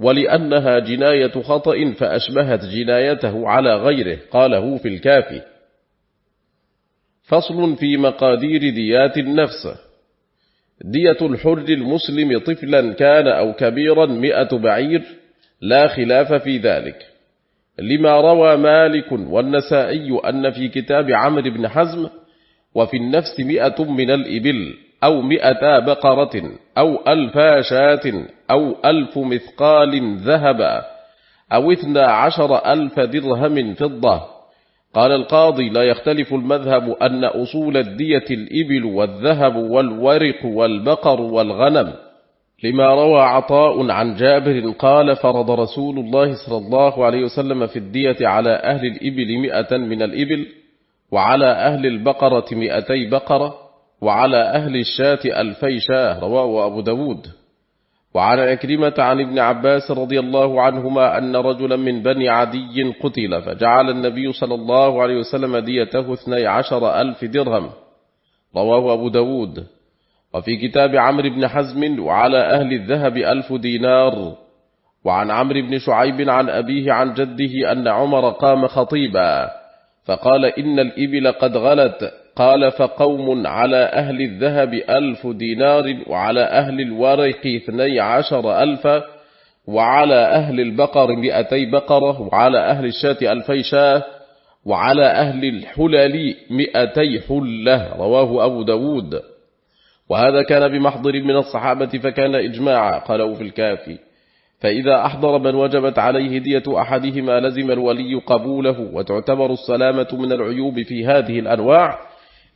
ولأنها جناية خطأ فأشبهت جنايته على غيره قاله في الكافي. فصل في مقادير ديات النفس. دية الحر المسلم طفلا كان أو كبيرا مئة بعير لا خلاف في ذلك. لما روى مالك والنسائي أن في كتاب عمرو بن حزم وفي النفس مئة من الإبل أو مئتا بقرة أو ألفا شاة أو ألف مثقال ذهبا أو اثنى عشر ألف درهم فضة قال القاضي لا يختلف المذهب أن أصول الدية الإبل والذهب والورق والبقر والغنم. لما روى عطاء عن جابر قال فرض رسول الله صلى الله عليه وسلم في الدية على أهل الإبل مئة من الإبل وعلى أهل البقرة مئتي بقرة وعلى أهل الشاة ألفي شاة رواه أبو داود. وعن أكرمة عن ابن عباس رضي الله عنهما أن رجلا من بني عدي قتل فجعل النبي صلى الله عليه وسلم ديته اثني عشر ألف درهم. رواه أبو داود. وفي كتاب عمرو بن حزم وعلى أهل الذهب ألف دينار. وعن عمرو بن شعيب عن أبيه عن جده أن عمر قام خطيبا فقال إن الإبل قد غلت. قال فقوم على أهل الذهب ألف دينار وعلى أهل الورق اثني عشر ألفا وعلى أهل البقر مئتي بقرة وعلى أهل الشاة ألفي شاة وعلى أهل الحلل مئتي حلة. رواه أبو داود. وهذا كان بمحضر من الصحابة فكان إجماعا. قالوا في الكافي. فإذا أحضر من وجبت عليه دية أحدهما لزم الولي قبوله وتعتبر السلامة من العيوب في هذه الأنواع.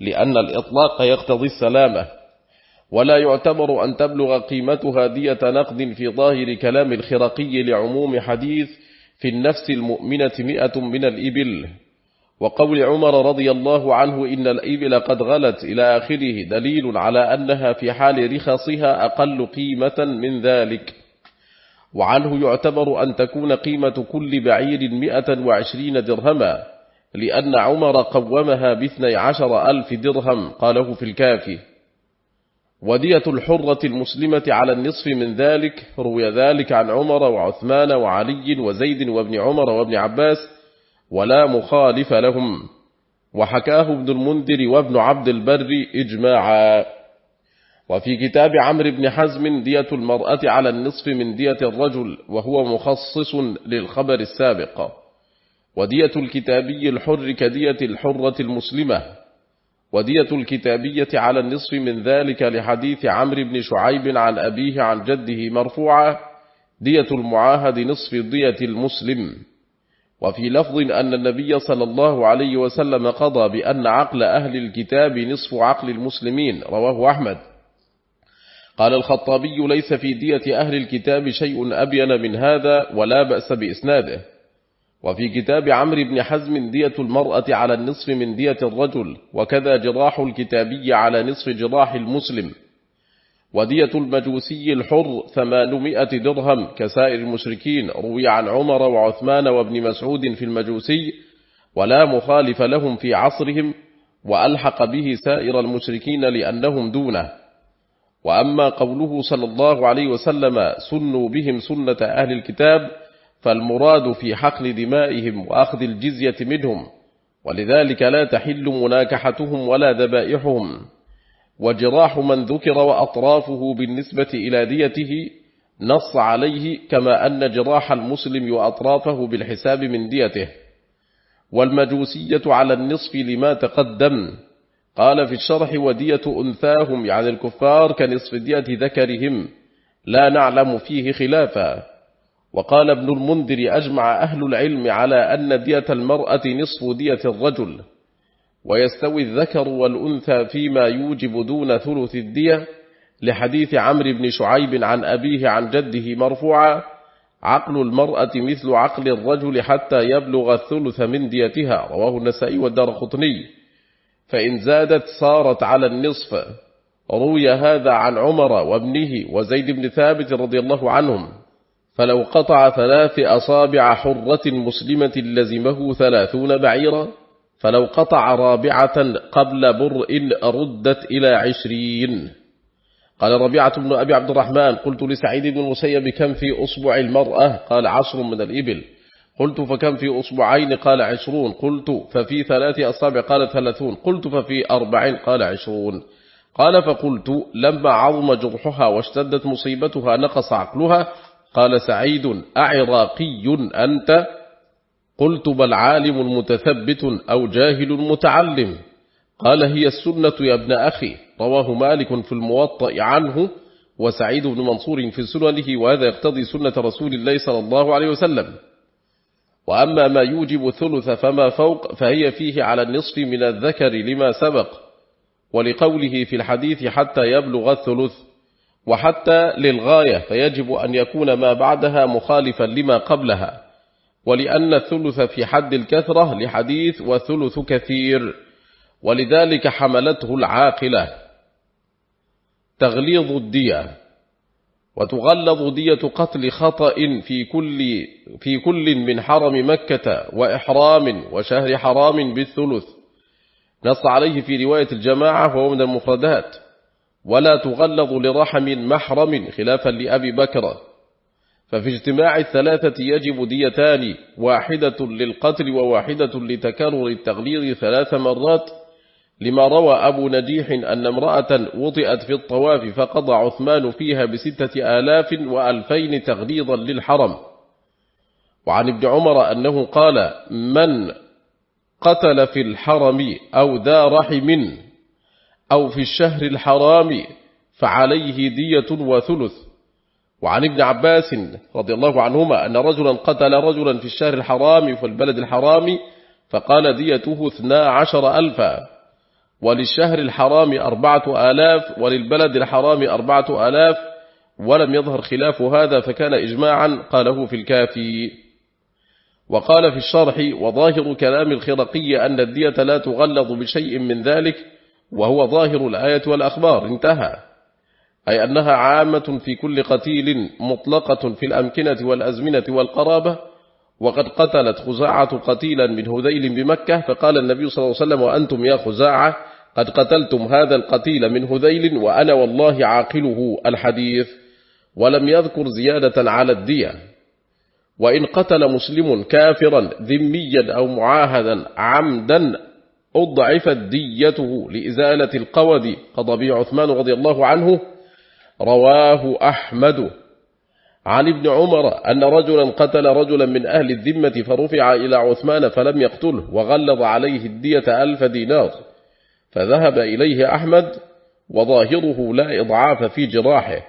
لأن الإطلاق يقتضي السلامة ولا يعتبر أن تبلغ قيمتها دية نقد في ظاهر كلام الخرقي لعموم حديث في النفس المؤمنة مئة من الإبل. وقول عمر رضي الله عنه إن الإبل قد غلت إلى آخره دليل على أنها في حال رخصها أقل قيمة من ذلك. وعنه يعتبر أن تكون قيمة كل بعير مئة وعشرين درهما. لأن عمر قومها باثني عشر ألف درهم قاله في الكافي ودية الحرة المسلمة على النصف من ذلك روي ذلك عن عمر وعثمان وعلي وزيد وابن عمر وابن عباس ولا مخالف لهم. وحكاه ابن المنذر وابن عبد البر إجماعا. وفي كتاب عمرو بن حزم دية المرأة على النصف من دية الرجل وهو مخصص للخبر السابق. ودية الكتابي الحر كدية الحرة المسلمة. ودية الكتابية على النصف من ذلك لحديث عمرو بن شعيب عن أبيه عن جده مرفوعة. دية المعاهد نصف دية المسلم. وفي لفظ أن النبي صلى الله عليه وسلم قضى بأن عقل أهل الكتاب نصف عقل المسلمين. رواه أحمد. قال الخطابي ليس في دية أهل الكتاب شيء أبين من هذا ولا بأس بإسناده. وفي كتاب عمرو بن حزم دية المرأة على النصف من دية الرجل وكذا جراح الكتابي على نصف جراح المسلم. ودية المجوسي الحر ثمانمائة درهم كسائر المشركين روي عن عمر وعثمان وابن مسعود في المجوسي ولا مخالف لهم في عصرهم وألحق به سائر المشركين لأنهم دونه. وأما قوله صلى الله عليه وسلم سنوا بهم سنة أهل الكتاب فالمراد في حقل دمائهم وأخذ الجزية منهم ولذلك لا تحل مناكحتهم ولا ذبائحهم. وجراح من ذكر وأطرافه بالنسبة إلى ديته نص عليه كما أن جراح المسلم وأطرافه بالحساب من ديته. والمجوسية على النصف لما تقدم. قال في الشرح ودية أنثاهم يعني الكفار كنصف دية ذكرهم. لا نعلم فيه خلافا. وقال ابن المنذر أجمع أهل العلم على أن دية المرأة نصف دية الرجل ويستوي الذكر والأنثى فيما يوجب دون ثلث الدية لحديث عمرو بن شعيب عن أبيه عن جده مرفوعا عقل المرأة مثل عقل الرجل حتى يبلغ الثلث من ديتها رواه النسائي والدار خطني فإن زادت صارت على النصف. روي هذا عن عمر وابنه وزيد بن ثابت رضي الله عنهم. فلو قطع ثلاث أصابع حرة مسلمة لزمه ثلاثون بعيرا فلو قطع رابعة قبل برء ردت إلى عشرين. قال ربيعة بن أبي عبد الرحمن قلت لسعيد بن المسيب كم في أصبع المرأة؟ قال عشر من الإبل. قلت فكم في أصبعين قال عشرون. قلت ففي ثلاث أصابع؟ قال ثلاثون. قلت ففي أربعين؟ قال عشرون. قال فقلت لما عظم جرحها واشتدت مصيبتها نقص عقلها قال سعيد أعراقي أنت؟ قلت بل عالم متثبت أو جاهل متعلم. قال هي السنة يا ابن أخي. رواه مالك في الموطأ عنه وسعيد بن منصور في سننه وهذا يقتضي سنة رسول الله صلى الله عليه وسلم. وأما ما يوجب الثلث فما فوق فهي فيه على النصف من الذكر لما سبق. ولقوله في الحديث حتى يبلغ الثلث. وحتى للغاية فيجب أن يكون ما بعدها مخالفا لما قبلها ولأن الثلث في حد الكثرة لحديث وثلث كثير ولذلك حملته العاقلة. تغليظ الدية وتغلظ دية قتل خطأ في كل, في كل من حرم مكة وإحرام وشهر حرام بالثلث. نص عليه في رواية الجماعة وهو من المفردات. ولا تغلظ لرحم محرم خلافا لأبي بكر. ففي اجتماع الثلاثة يجب ديتان واحدة للقتل وواحدة لتكرر التغليظ ثلاث مرات. لما روى أبو نجيح أن امرأة وطئت في الطواف فقضى عثمان فيها بستة آلاف وألفين تغليظا للحرم. وعن ابن عمر أنه قال من قتل في الحرم أو ذا رحم أو في الشهر الحرام فعليه دية وثلث. وعن ابن عباس رضي الله عنهما أن رجلا قتل رجلا في الشهر الحرام في البلد الحرام فقال ديته اثنا عشر ألفا. وللشهر الحرام أربعة آلاف وللبلد الحرام أربعة آلاف. ولم يظهر خلاف هذا فكان إجماعا قاله في الكافي. وقال في الشرح وظاهر كلام الخرقي أن الدية لا تغلظ بشيء من ذلك وهو ظاهر الآية والأخبار انتهى. أي أنها عامة في كل قتيل مطلقة في الأمكنة والأزمنة والقرابة وقد قتلت خزاعة قتيلا من هذيل بمكة فقال النبي صلى الله عليه وسلم وأنتم يا خزاعة قد قتلتم هذا القتيل من هذيل وأنا والله عاقله الحديث ولم يذكر زيادة على الدية. وإن قتل مسلم كافرا ذميا أو معاهدا عمدا أضعفت ديته لإزالة القود قضى عثمان رضي الله عنه. رواه أحمد. عن ابن عمر أن رجلا قتل رجلا من أهل الذمة فرفع إلى عثمان فلم يقتله وغلظ عليه الدية ألف دينار. فذهب إليه أحمد وظاهره لا إضعاف في جراحه.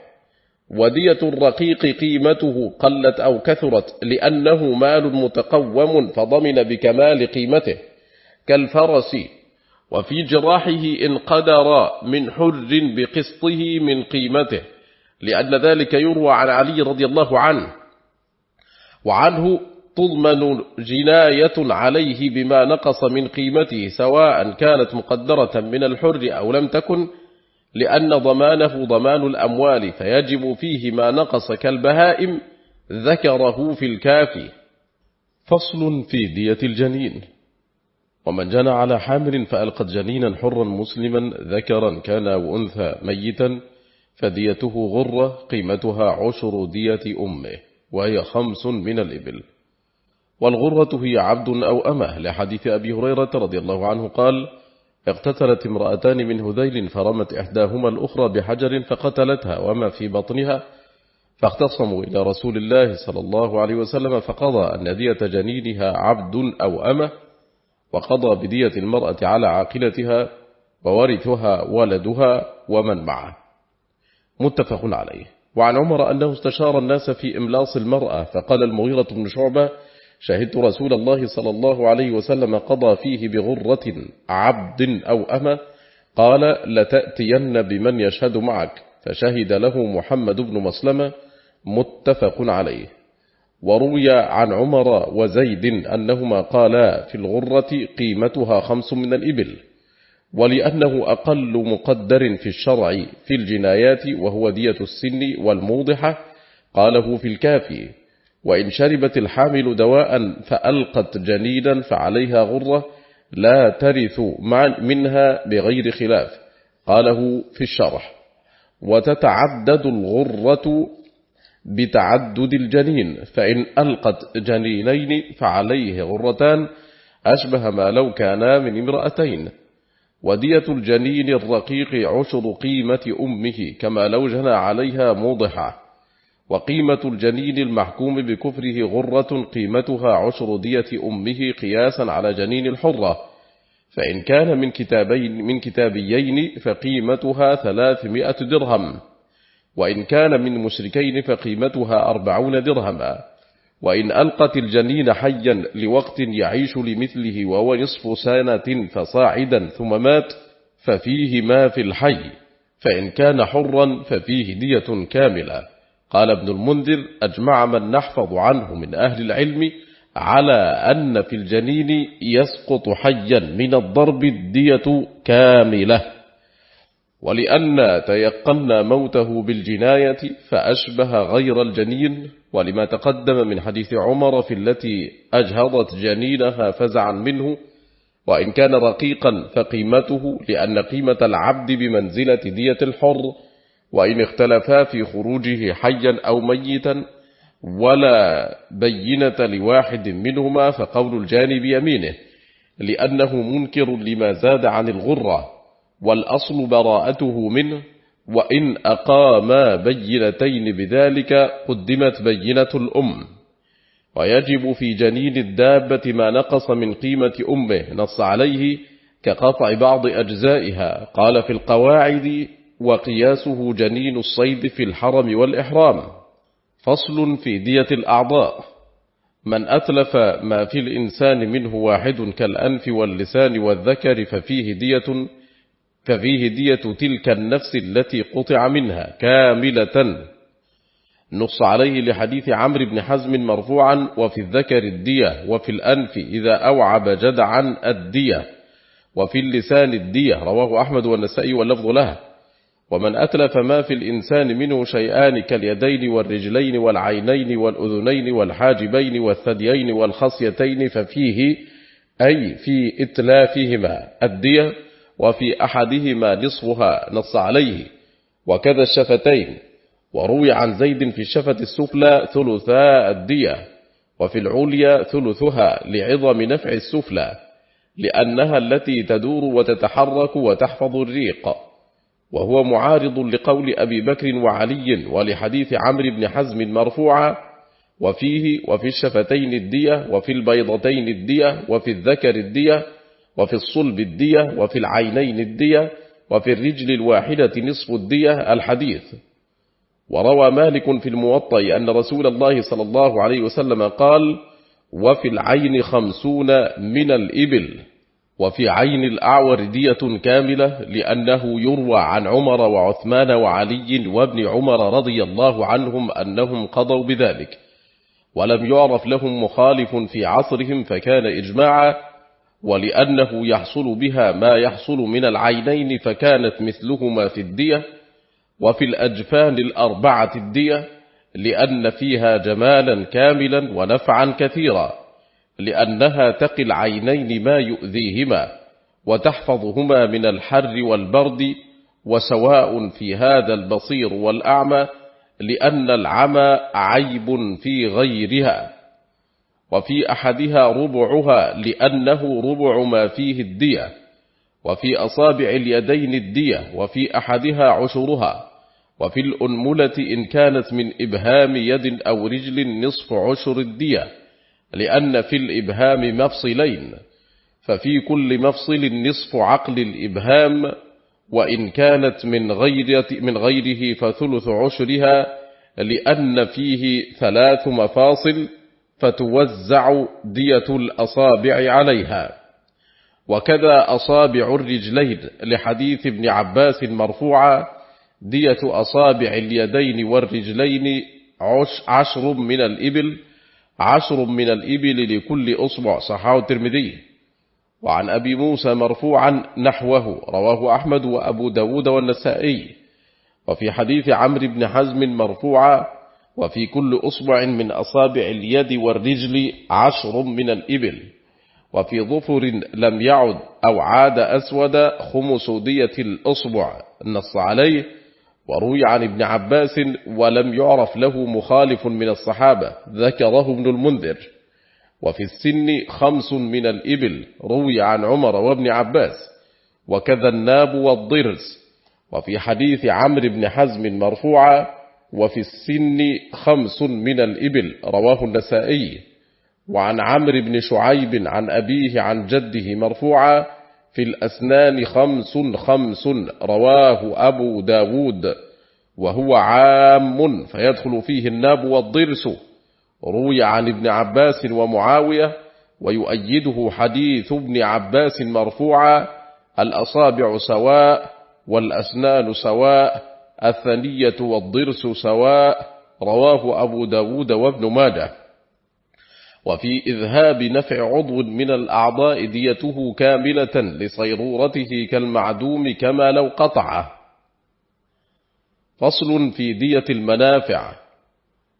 ودية الرقيق قيمته قلت أو كثرت لأنه مال متقوم فضمن بكمال قيمته. كالفرس وفي جراحه إن قدر من حر بقسطه من قيمته لأن ذلك يروى عن علي رضي الله عنه وعنه تضمن جناية عليه بما نقص من قيمته سواء كانت مقدرة من الحر أو لم تكن لأن ضمانه ضمان الأموال فيجب فيه ما نقص كالبهائم ذكره في الكافي. فصل في دية الجنين. ومن جنى على حامل فألقت جنينا حرا مسلما ذكرا كان أو أنثى ميتا فديته غرة قيمتها عشر دية أمه وهي خمس من الإبل. والغرة هي عبد أو أمة لحديث أبي هريرة رضي الله عنه قال اقتتلت امرأتان من هذيل فرمت إحداهما الأخرى بحجر فقتلتها وما في بطنها فاختصموا إلى رسول الله صلى الله عليه وسلم فقضى أن دية جنينها عبد أو أمة وقضى بدية المرأة على عاقلتها وورثها ولدها ومن معه. متفق عليه. وعن عمر أنه استشار الناس في إملاص المرأة فقال المغيرة بن شعبة شهدت رسول الله صلى الله عليه وسلم قضى فيه بغرة عبد أو أما قال لتأتين بمن يشهد معك فشهد له محمد بن مسلمة. متفق عليه. وروي عن عمر وزيد أنهما قالا في الغرة قيمتها خمس من الإبل ولأنه أقل مقدر في الشرع في الجنايات وهو دية السن والموضحة قاله في الكافي وإن شربت الحامل دواء فألقت جنيدا فعليها غرة لا ترث منها بغير خلاف قاله في الشرح. وتتعدد الغرة بتعدد الجنين فإن ألقت جنينين فعليه غرتان أشبه ما لو كانا من امرأتين. ودية الجنين الرقيق عشر قيمة أمه كما لو جنى عليها موضحة. وقيمة الجنين المحكوم بكفره غرة قيمتها عشر دية أمه قياسا على جنين الحرة. فإن كان من كتابين من كتابيين فقيمتها ثلاثمائة درهم. وإن كان من مشركين فقيمتها أربعون درهما. وإن ألقت الجنين حيا لوقت يعيش لمثله وهو نصف سنة فصاعدا ثم مات ففيه ما في الحي فإن كان حرا ففيه دية كاملة. قال ابن المنذر أجمع من نحفظ عنه من أهل العلم على أن في الجنين يسقط حيا من الضرب الدية كاملة. ولأن تيقنا موته بالجناية فأشبه غير الجنين ولما تقدم من حديث عمر في التي أجهضت جنينها فزعا منه وإن كان رقيقا فقيمته لأن قيمة العبد بمنزلة دية الحر وإن اختلفا في خروجه حيا أو ميتا ولا بينة لواحد منهما فقول الجانب يمينه لأنه منكر لما زاد عن الغرة. والأصل براءته منه وإن أقاما بينتين بذلك قدمت بينة الأم. ويجب في جنين الدابة ما نقص من قيمة أمه نص عليه كقطع بعض أجزائها. قال في القواعد وقياسه جنين الصيد في الحرم والإحرام. فصل في دية الأعضاء. من أتلف ما في الإنسان منه واحد كالأنف واللسان والذكر ففيه دية ففيه دية تلك النفس التي قطع منها كاملة. نص عليه لحديث عمرو بن حزم مرفوعا وفي الذكر الدية وفي الأنف إذا أوعب جدعا الدية وفي اللسان الدية. رواه أحمد والنسائي واللفظ لها ومن أتلف ما في الإنسان منه شيئان كاليدين والرجلين والعينين والأذنين والحاجبين والثديين والخصيتين ففيه أي في إتلافهما الدية. وفي أحدهما نصفها نص عليه وكذا الشفتين وروي عن زيد في الشفة السفلى ثلثاء الدية وفي العليا ثلثها لعظم نفع السفلى لأنها التي تدور وتتحرك وتحفظ الريق وهو معارض لقول أبي بكر وعلي ولحديث عمرو بن حزم مرفوعا وفيه وفي الشفتين الدية وفي البيضتين الدية وفي الذكر الدية وفي الصلب الدية وفي العينين الدية وفي الرجل الواحدة نصف الدية الحديث. وروى مالك في الموطأ أن رسول الله صلى الله عليه وسلم قال وفي العين خمسون من الإبل وفي عين الأعور دية كاملة لأنه يروى عن عمر وعثمان وعلي وابن عمر رضي الله عنهم أنهم قضوا بذلك. ولم يعرف لهم مخالف في عصرهم فكان إجماعا ولأنه يحصل بها ما يحصل من العينين فكانت مثلهما في الدية وفي الأجفان الأربعة الدية لأن فيها جمالا كاملا ونفعا كثيرا لأنها تقي العينين ما يؤذيهما وتحفظهما من الحر والبرد وسواء في هذا البصير والأعمى لأن العمى عيب في غيرها. وفي أحدها ربعها لأنه ربع ما فيه الدية وفي أصابع اليدين الدية وفي أحدها عشرها وفي الأنملة إن كانت من إبهام يد أو رجل نصف عشر الدية لأن في الإبهام مفصلين ففي كل مفصل نصف عقل الإبهام وإن كانت من, من غيره فثلث عشرها لأن فيه ثلاث مفاصل فتوزع دية الأصابع عليها. وكذا أصابع الرجلين لحديث ابن عباس مرفوعا دية أصابع اليدين والرجلين عشر من الإبل عشر من الإبل لكل أصبع صحاه الترمذي. وعن أبي موسى مرفوعا نحوه رواه أحمد وأبو داود والنسائي. وفي حديث عمرو بن حزم مرفوعا وفي كل أصبع من أصابع اليد والرجل عشر من الإبل. وفي ظفر لم يعد أو عاد أسود خمس دية الأصبع. النص عليه. وروي عن ابن عباس ولم يعرف له مخالف من الصحابة. ذكره ابن المنذر. وفي السن خمس من الإبل. روي عن عمر وابن عباس. وكذا الناب والضرس. وفي حديث عمرو بن حزم مرفوعا وفي السن خمس من الإبل رواه النسائي. وعن عمرو بن شعيب عن أبيه عن جده مرفوعا في الأسنان خمس خمس رواه أبو داود. وهو عام فيدخل فيه الناب والضرس. روي عن ابن عباس ومعاوية ويؤيده حديث ابن عباس مرفوعا الأصابع سواء والأسنان سواء. الثنية والضرس سواء رواه أبو داود وابن ماجه. وفي إذهاب نفع عضو من الأعضاء ديته كاملة لصيرورته كالمعدوم كما لو قطعه. فصل في دية المنافع.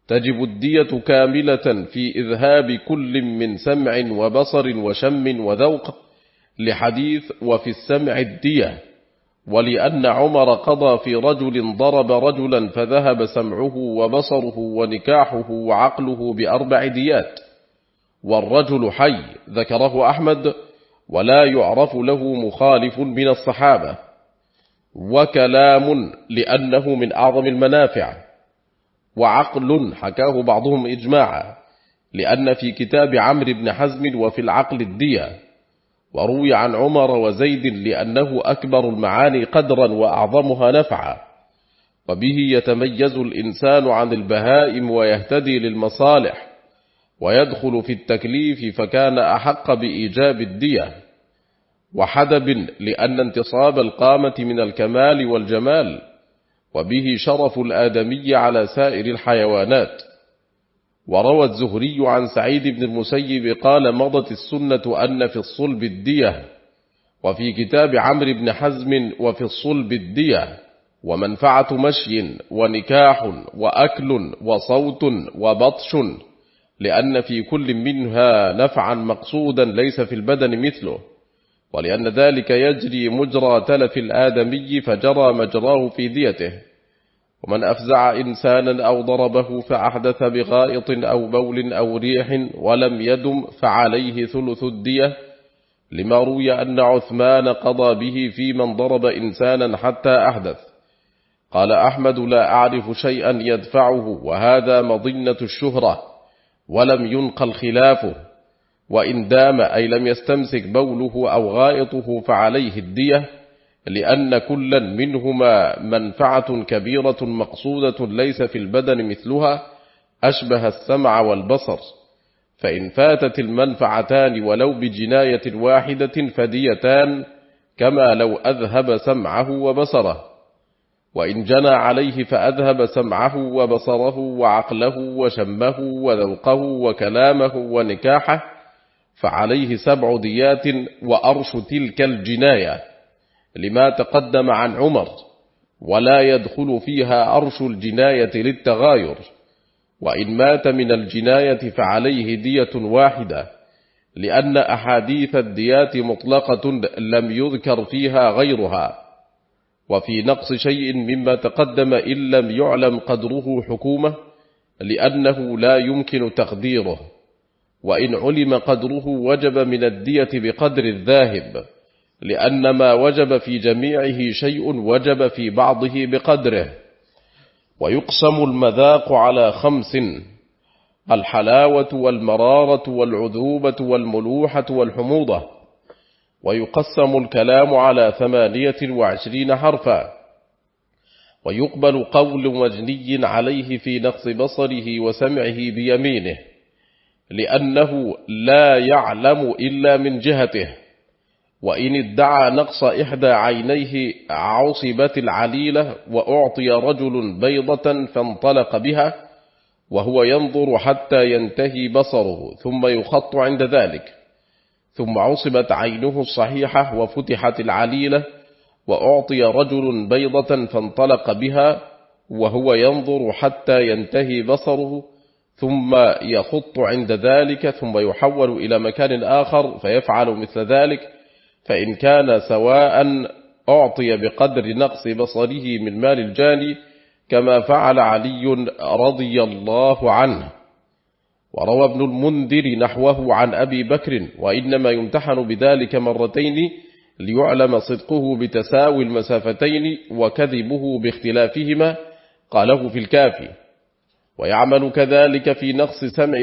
تجب الدية كاملة في إذهاب كل من سمع وبصر وشم وذوق لحديث وفي السمع الدية. ولأن عمر قضى في رجل ضرب رجلا فذهب سمعه وبصره ونكاحه وعقله بأربع ديات. والرجل حي ذكره أحمد ولا يعرف له مخالف من الصحابة. وكلام لأنه من أعظم المنافع. وعقل حكاه بعضهم إجماعا لأن في كتاب عمرو بن حزم وفي العقل الدية. وروي عن عمر وزيد لأنه أكبر المعاني قدرا وأعظمها نفعا وبه يتميز الإنسان عن البهائم ويهتدي للمصالح ويدخل في التكليف فكان أحق بإيجاب الدية وحدب لأن انتصاب القامة من الكمال والجمال وبه شرف الآدمي على سائر الحيوانات. وروى الزهري عن سعيد بن المسيب قال مضت السنة أن في الصلب الدية وفي كتاب عمرو بن حزم وفي الصلب الدية ومنفعة مشي ونكاح وأكل وصوت وبطش لأن في كل منها نفعا مقصودا ليس في البدن مثله ولأن ذلك يجري مجرى تلف الآدمي فجرى مجراه في ديته. ومن أفزع إنسانا أو ضربه فأحدث بغائط أو بول أو ريح ولم يدم فعليه ثلث الدية لما روي أن عثمان قضى به في من ضرب إنسانا حتى أحدث. قال أحمد لا أعرف شيئا يدفعه وهذا مضنة الشهرة ولم ينقل خلافه وإن دام أي لم يستمسك بوله أو غائطه فعليه الدية. لأن كلا منهما منفعة كبيرة مقصودة ليس في البدن مثلها أشبه السمع والبصر. فإن فاتت المنفعتان ولو بجناية واحدة فديتان كما لو أذهب سمعه وبصره. وإن جنى عليه فأذهب سمعه وبصره وعقله وشمه وذوقه وكلامه ونكاحه فعليه سبع ديات وأرش تلك الجناية. لما تقدم عن عمر ولا يدخل فيها أرش الجناية للتغاير وإن مات من الجناية فعليه دية واحدة لأن أحاديث الديات مطلقة لم يذكر فيها غيرها. وفي نقص شيء مما تقدم إن لم يعلم قدره حكومة لأنه لا يمكن تقديره وإن علم قدره وجب من الدية بقدر الذاهب. لأن ما وجب في جميعه شيء وجب في بعضه بقدره. ويقسم المذاق على خمس الحلاوة والمرارة والعذوبة والملوحة والحموضة. ويقسم الكلام على ثمانية وعشرين حرفا. ويقبل قول مجني عليه في نقص بصره وسمعه بيمينه لأنه لا يعلم إلا من جهته. وإن ادعى نقص إحدى عينيه عصبت العليلة وأعطي رجل بيضة فانطلق بها وهو ينظر حتى ينتهي بصره ثم يخط عند ذلك ثم عصبت عينه الصحيحة وفتحت العليلة وأعطي رجل بيضة فانطلق بها وهو ينظر حتى ينتهي بصره ثم يخط عند ذلك ثم يحول إلى مكان آخر فيفعل مثل ذلك فإن كان سواء أعطي بقدر نقص بصره من مال الجاني كما فعل علي رضي الله عنه. وروى ابن المنذر نحوه عن أبي بكر وإنما يمتحن بذلك مرتين ليعلم صدقه بتساوي المسافتين وكذبه باختلافهما قاله في الكافي. ويعمل كذلك في نقص سمع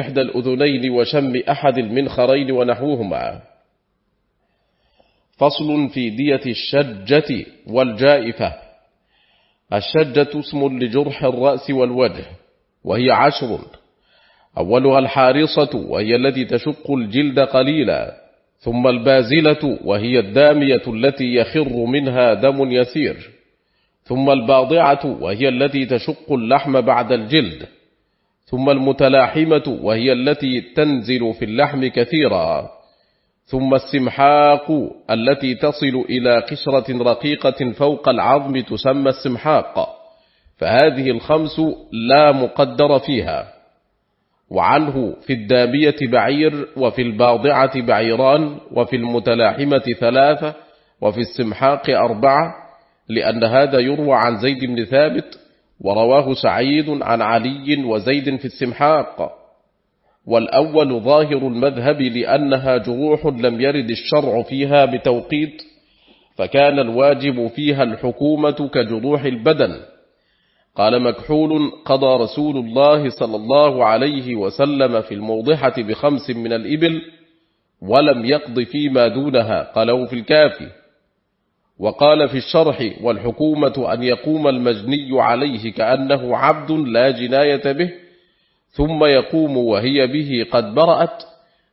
إحدى الأذنين وشم أحد المنخرين ونحوهما. فصل في دية الشجة والجائفة. الشجة اسم لجرح الرأس والوجه وهي عشر. أولها الحارصة وهي التي تشق الجلد قليلا. ثم البازلة وهي الدامية التي يخر منها دم يسير. ثم الباضعة وهي التي تشق اللحم بعد الجلد. ثم المتلاحمة وهي التي تنزل في اللحم كثيرا. ثم السمحاق التي تصل إلى قشرة رقيقة فوق العظم تسمى السمحاق. فهذه الخمس لا مقدر فيها. وعنه في الدابية بعير وفي الباضعة بعيران وفي المتلاحمة ثلاثة وفي السمحاق أربعة لأن هذا يروى عن زيد بن ثابت ورواه سعيد عن علي وزيد في السمحاق. والأول ظاهر المذهب لأنها جروح لم يرد الشرع فيها بتوقيت فكان الواجب فيها الحكومة كجروح البدن. قال مكحول قضى رسول الله صلى الله عليه وسلم في الموضحة بخمس من الإبل ولم يقض فيما دونها قاله في الكافي وقال في الشرح والحكومة أن يقوم المجني عليه كأنه عبد لا جناية به ثم يقوم وهي به قد برأت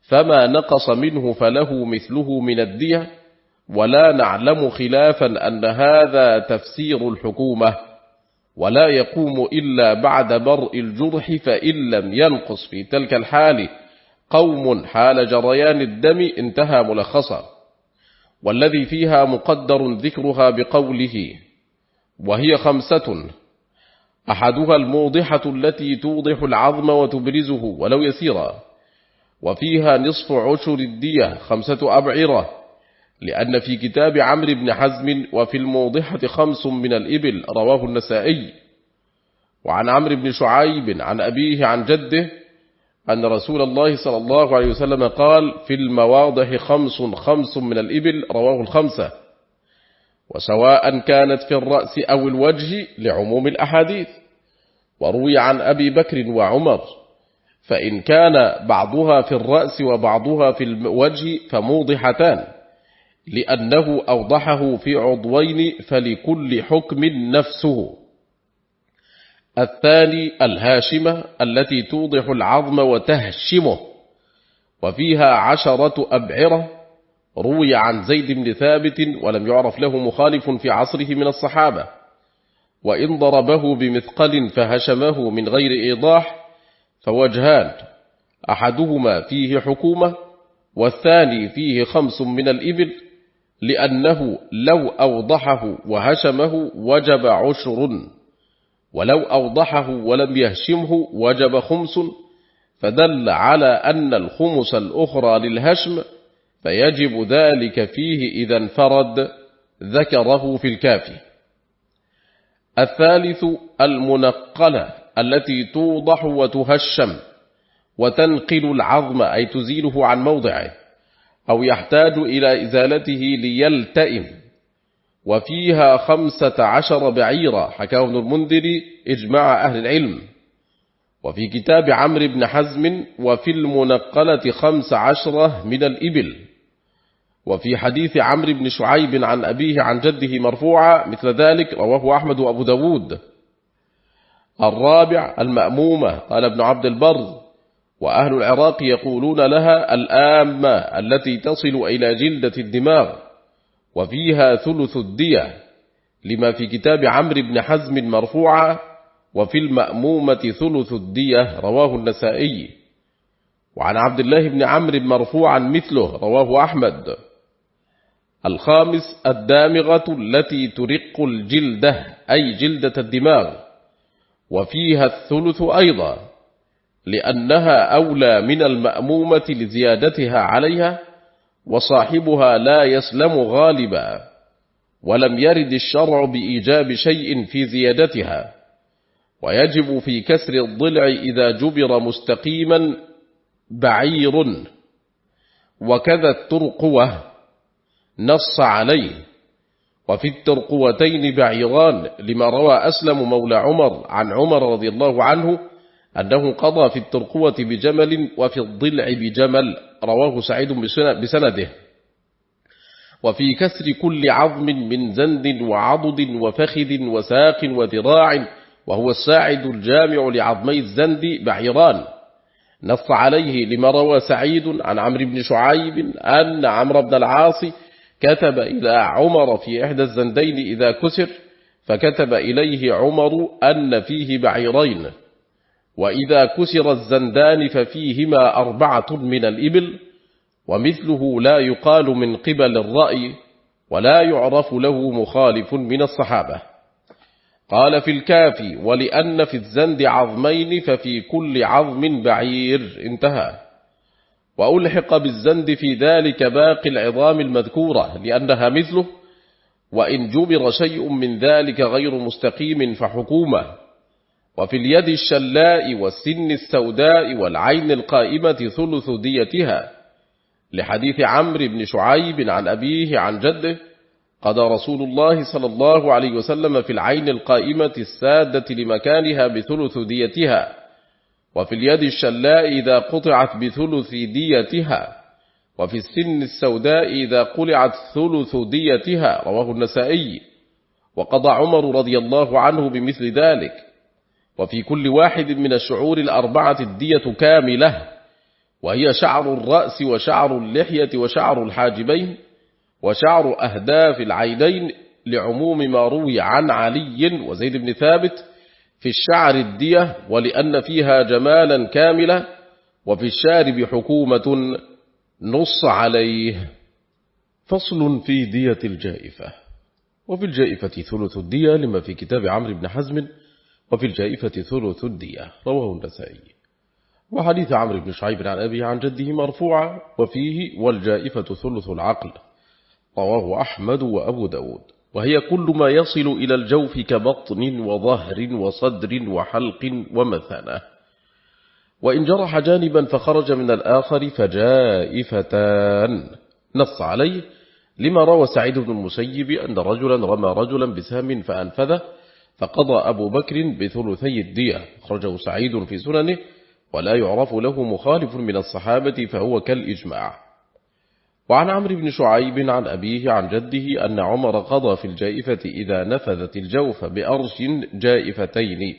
فما نقص منه فله مثله من الدية ولا نعلم خلافا أن هذا تفسير الحكومة ولا يقوم إلا بعد برء الجرح فإن لم ينقص في تلك الحال قوم حال جريان الدم انتهى ملخصا. والذي فيها مقدر ذكرها بقوله وهي خمسة أحدها الموضحة التي توضح العظم وتبرزه ولو يسيرا وفيها نصف عشر الدية خمسة أبعرة لأن في كتاب عمرو بن حزم وفي الموضحة خمس من الإبل رواه النسائي. وعن عمرو بن شعيب عن أبيه عن جده أن رسول الله صلى الله عليه وسلم قال في المواضح خمس خمس من الإبل رواه الخمسة. وسواء كانت في الرأس أو الوجه لعموم الأحاديث. وروي عن أبي بكر وعمر فإن كان بعضها في الرأس وبعضها في الوجه فموضحتان لأنه أوضحه في عضوين فلكل حكم نفسه. الثاني الهاشمة التي توضح العظم وتهشمه وفيها عشرة أبعرة روي عن زيد بن ثابت ولم يعرف له مخالف في عصره من الصحابة. وإن ضربه بمثقل فهشمه من غير إيضاح فوجهان أحدهما فيه حكومة والثاني فيه خمس من الإبل لأنه لو أوضحه وهشمه وجب عشر. ولو أوضحه ولم يهشمه وجب خمس. فدل على أن الخمس الأخرى للهشم فيجب ذلك فيه إذا انفرد ذكره في الكافي الثالث المنقلة التي توضح وتهشم وتنقل العظم أي تزيله عن موضعه أو يحتاج إلى إزالته ليلتئم. وفيها خمسة عشر بعيرا حكاه ابن المنذر إجماع أهل العلم. وفي كتاب عمرو بن حزم وفي المنقلة خمس عشرة من الإبل. وفي حديث عمرو بن شعيب عن أبيه عن جده مرفوعة مثل ذلك رواه أحمد وأبو داود. الرابع المأمومة قال ابن عبد البر. وأهل العراق يقولون لها الآمة التي تصل إلى جلدة الدماغ. وفيها ثلث الدية لما في كتاب عمرو بن حزم مرفوعة. وفي المأمومة ثلث الدية رواه النسائي. وعن عبد الله بن عمرو مرفوعا مثله رواه أحمد. الخامس الدامغة التي ترق الجلدة أي جلدة الدماغ. وفيها الثلث أيضا لأنها أولى من المأمومة لزيادتها عليها وصاحبها لا يسلم غالبا ولم يرد الشرع بإيجاب شيء في زيادتها. ويجب في كسر الضلع إذا جبر مستقيما بعير. وكذا الترقوة نص عليه. وفي الترقوتين بعيران لما روى أسلم مولى عمر عن عمر رضي الله عنه أنه قضى في الترقوة بجمل وفي الضلع بجمل. رواه سعيد بسنده. وفي كسر كل عظم من زند وعضد وفخذ وساق وذراع وهو الساعد الجامع لعظمي الزند بعيران. نص عليه لما روى سعيد عن عمرو بن شعيب أن عمرو بن العاص كتب إلى عمر في إحدى الزندين إذا كسر فكتب إليه عمر أن فيه بعيرين وإذا كسر الزندان ففيهما أربعة من الإبل ومثله لا يقال من قبل الرأي ولا يعرف له مخالف من الصحابة. قال في الكافي ولأن في الزند عظمين ففي كل عظم بعير. انتهى. وألحق بالزند في ذلك باقي العظام المذكورة لأنها مثله وإن جبر شيء من ذلك غير مستقيم فحكومة. وفي اليد الشلاء والسن السوداء والعين القائمة ثلث ديتها. لحديث عمرو بن شعيب عن أبيه عن جده قضى رسول الله صلى الله عليه وسلم في العين القائمة السادة لمكانها بثلث ديتها. وفي اليد الشلاء إذا قطعت بثلث ديتها وفي السن السوداء إذا قلعت ثلث ديتها رواه النسائي. وقضى عمر رضي الله عنه بمثل ذلك. وفي كل واحد من الشعور الأربعة الدية كاملة وهي شعر الرأس وشعر اللحية وشعر الحاجبين وشعر أهداف العينين لعموم ما روي عن علي وزيد بن ثابت في الشعر الدية ولأن فيها جمالا كاملة وفي الشارب حكومة نص عليه. فصل في دية الجائفة. وفي الجائفة ثلث الدية لما في كتاب عمرو بن حزم وفي الجائفة ثلث الدية. رواه النسائي. وحديث عمرو بن شعيب عن أبيه عن جده مرفوعا وفيه والجائفة ثلث العقل. رواه أحمد وأبو داود. وهي كل ما يصل إلى الجوف كبطن وظهر وصدر وحلق ومثانة. وإن جرح جانبا فخرج من الآخر فجائفتان. نص عليه لما روى سعيد بن المسيب أن رجلا رمى رجلا بسهم فأنفذه فقضى أبو بكر بثلثي الدية. خرجه سعيد في سننه ولا يعرف له مخالف من الصحابة فهو كالإجماع. وعن عمرو بن شعيب عن أبيه عن جده أن عمر قضى في الجائفة إذا نفذت الجوف بأرش جائفتين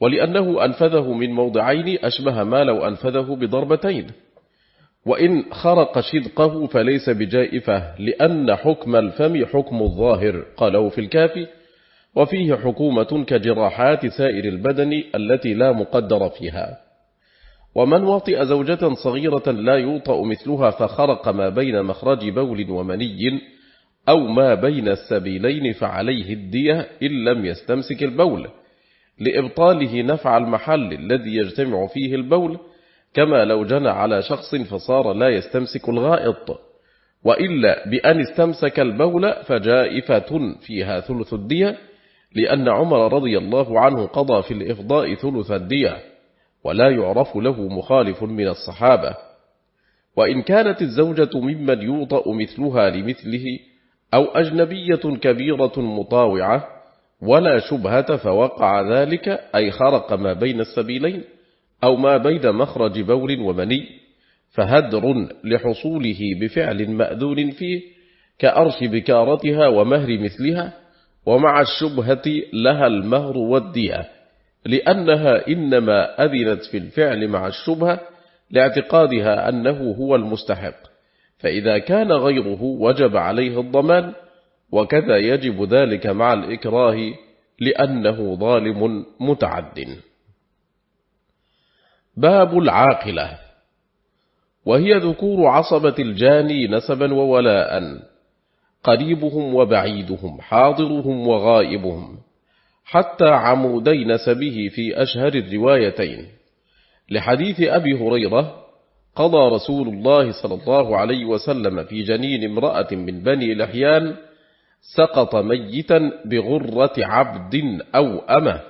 ولأنه أنفذه من موضعين أشبه ما لو أنفذه بضربتين. وإن خرق شدقه فليس بجائفة لأن حكم الفم حكم الظاهر قاله في الكافي وفيه حكومة كجراحات سائر البدن التي لا مقدر فيها. ومن وطئ زوجة صغيرة لا يوطأ مثلها فخرق ما بين مخرج بول ومني أو ما بين السبيلين فعليه الدية إن لم يستمسك البول لإبطاله نفع المحل الذي يجتمع فيه البول كما لو جنى على شخص فصار لا يستمسك الغائط وإلا بأن استمسك البول فجائفة فيها ثلث الدية لأن عمر رضي الله عنه قضى في الإفضاء ثلث الدية. ولا يعرف له مخالف من الصحابة. وإن كانت الزوجة ممن يوطأ مثلها لمثله أو أجنبية كبيرة مطاوعة ولا شبهة فوقع ذلك أي خرق ما بين السبيلين أو ما بين مخرج بول ومني فهدر لحصوله بفعل مأذون فيه كأرش بكارتها ومهر مثلها ومع الشبهة لها المهر والدية. لأنها إنما أذنت في الفعل مع الشبهة لاعتقادها أنه هو المستحق. فإذا كان غيره وجب عليه الضمان وكذا يجب ذلك مع الإكراه لأنه ظالم متعد. باب العاقلة. وهي ذكور عصبة الجاني نسبا وولاء. قريبهم وبعيدهم حاضرهم وغائبهم. حتى عمودي نسبه في أشهر الروايتين. لحديث أبي هريرة قضى رسول الله صلى الله عليه وسلم في جنين امرأة من بني لحيان سقط ميتا بغرة عبد أو أمة.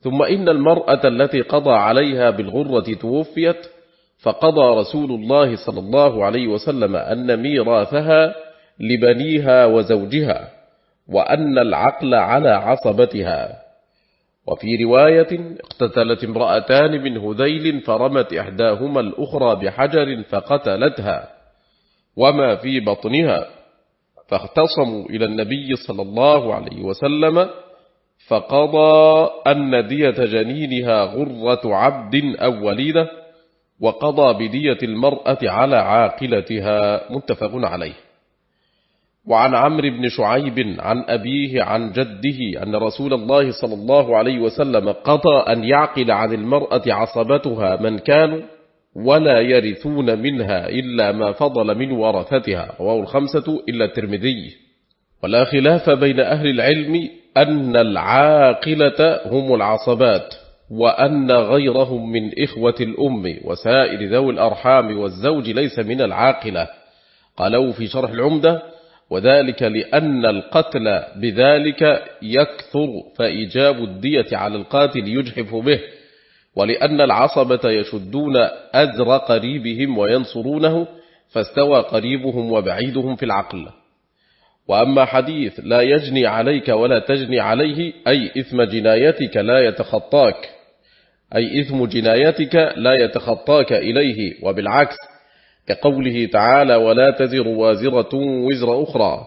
ثم إن المرأة التي قضى عليها بالغرة توفيت فقضى رسول الله صلى الله عليه وسلم أن ميراثها لبنيها وزوجها. وأن العقل على عصبتها. وفي رواية اقتتلت امرأتان من هذيل فرمت إحداهما الأخرى بحجر فقتلتها. وما في بطنها. فاختصموا إلى النبي صلى الله عليه وسلم فقضى أن دية جنينها غرة عبد أو وليدة وقضى بدية المرأة على عاقلتها. متفق عليه. وعن عمرو بن شعيب عن أبيه عن جده أن رسول الله صلى الله عليه وسلم قضى أن يعقل عن المرأة عصبتها من كانوا ولا يرثون منها إلا ما فضل من ورثتها. رواه الخمسة إلا الترمذي. ولا خلاف بين أهل العلم أن العاقلة هم العصبات وأن غيرهم من إخوة الأم وسائر ذوي الأرحام والزوج ليس من العاقلة. قالوا في شرح العمدة وذلك لأن القتل بذلك يكثر فإيجاب الدية على القاتل يجحف به ولأن العصبة يشدون أزر قريبهم وينصرونه فاستوى قريبهم وبعيدهم في العقل. وأما حديث لا يجني عليك ولا تجني عليه أي إثم جنايتك لا يتخطاك أي إثم جنايتك لا يتخطاك إليه وبالعكس كقوله تعالى ولا تزر وازرة وزر أخرى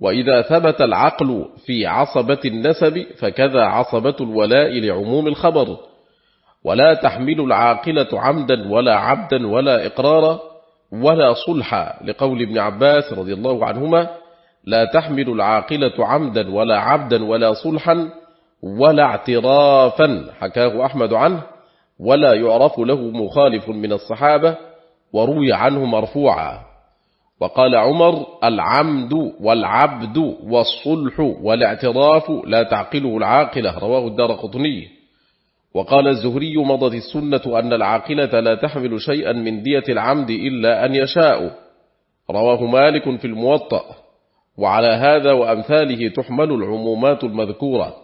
وإذا ثبت العقل في عصبة النسب فكذا عصبة الولاء لعموم الخبر. ولا تحمل العاقلة عمدا ولا عبدا ولا إقرارا ولا صلحا لقول ابن عباس رضي الله عنهما لا تحمل العاقلة عمدا ولا عبدا ولا صلحا ولا اعترافا حكاه أحمد عنه ولا يعرف له مخالف من الصحابة وروي عنه مرفوعا. وقال عمر العمد والعبد والصلح والاعتراف لا تعقله العاقلة. رواه الدار قطني. وقال الزهري مضت السنة أن العاقلة لا تحمل شيئا من دية العمد إلا أن يشاء. رواه مالك في الموطأ. وعلى هذا وأمثاله تحمل العمومات المذكورة.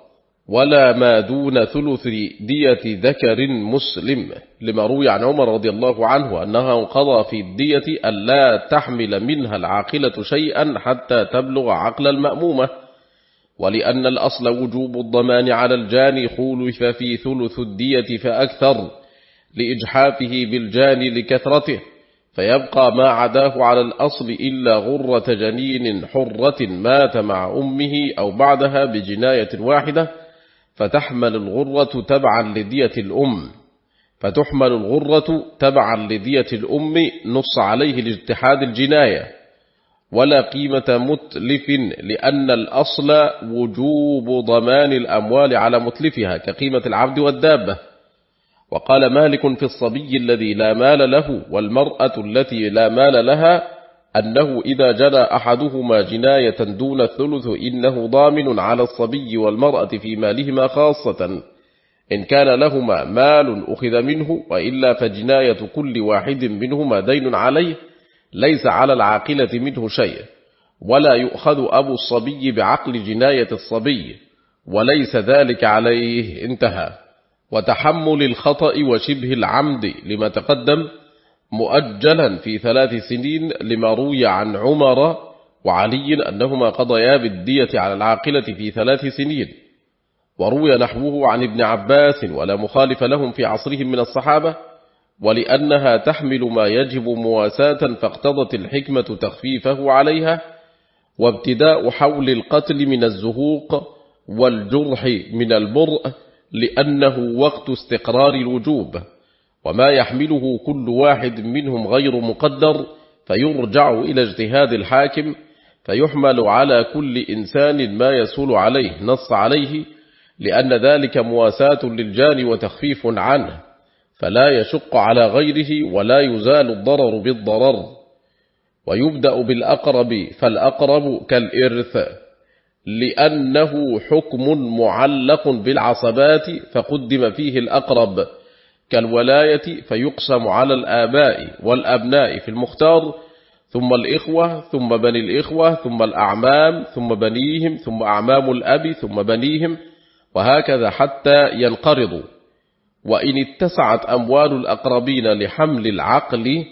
ولا ما دون ثلث دية ذكر مسلم لما روي عن عمر رضي الله عنه أنها انقضى في الدية ألا تحمل منها العاقلة شيئا حتى تبلغ عقل المأمومة ولأن الأصل وجوب الضمان على الجاني خولف في ثلث الدية فأكثر لإجحافه بالجاني لكثرته فيبقى ما عداه على الأصل إلا غرة جنين حرة مات مع أمه أو بعدها بجناية واحدة فتحمل الغرة تبعا لدية الأم. فتحمل الغرة تبعا لدية الأم نص عليه لاجتحاد الجناية. ولا قيمة متلف لأن الأصل وجوب ضمان الأموال على متلفها كقيمة العبد والدابة. وقال مالك في الصبي الذي لا مال له والمرأة التي لا مال لها أنه إذا جنى أحدهما جناية دون الثلث إنه ضامن على الصبي والمرأة في مالهما خاصة. إن كان لهما مال أخذ منه وإلا فجناية كل واحد منهما دين عليه ليس على العاقلة منه شيء. ولا يؤخذ أبو الصبي بعقل جناية الصبي وليس ذلك عليه انتهى. وتحمل الخطأ وشبه العمد لما تقدم مؤجلا في ثلاث سنين لما روي عن عمر وعلي أنهما قضيا بالدية على العاقلة في ثلاث سنين. وروي نحوه عن ابن عباس ولا مخالف لهم في عصرهم من الصحابة ولأنها تحمل ما يجب مواساة فاقتضت الحكمة تخفيفه عليها وابتداء حول القتل من الزهوق والجرح من البرء لأنه وقت استقرار الوجوب. وما يحمله كل واحد منهم غير مقدر فيرجع إلى اجتهاد الحاكم فيحمل على كل إنسان ما يسول عليه نص عليه لأن ذلك مواساة للجان وتخفيف عنه فلا يشق على غيره ولا يزال الضرر بالضرر. ويبدأ بالأقرب فالأقرب كالإرث لأنه حكم معلق بالعصبات فقدم فيه الأقرب. كالولاية فيقسم على الآباء والأبناء في المختار ثم الإخوة ثم بني الإخوة ثم الأعمام ثم بنيهم ثم أعمام الأب ثم بنيهم وهكذا حتى ينقرضوا وإن اتسعت أموال الأقربين لحمل العقل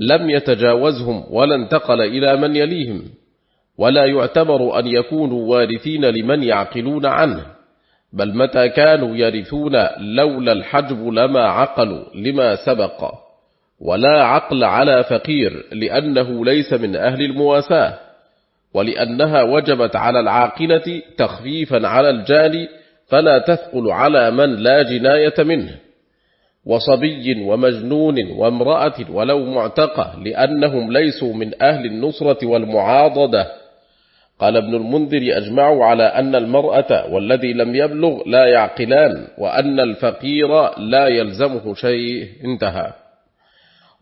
لم يتجاوزهم ولا انتقل إلى من يليهم ولا يعتبر أن يكونوا وارثين لمن يعقلون عنه. بل متى كانوا يرثون لولا الحجب لما عقلوا لما سبق. ولا عقل على فقير لأنه ليس من أهل المواساة ولأنها وجبت على العاقلة تخفيفا على الجاني فلا تثقل على من لا جناية منه. وصبي ومجنون وامرأة ولو معتقة لأنهم ليسوا من أهل النصرة والمعاضدة. قال ابن المنذر أجمعوا على أن المرأة والذي لم يبلغ لا يعقلان وأن الفقير لا يلزمه شيء انتهى.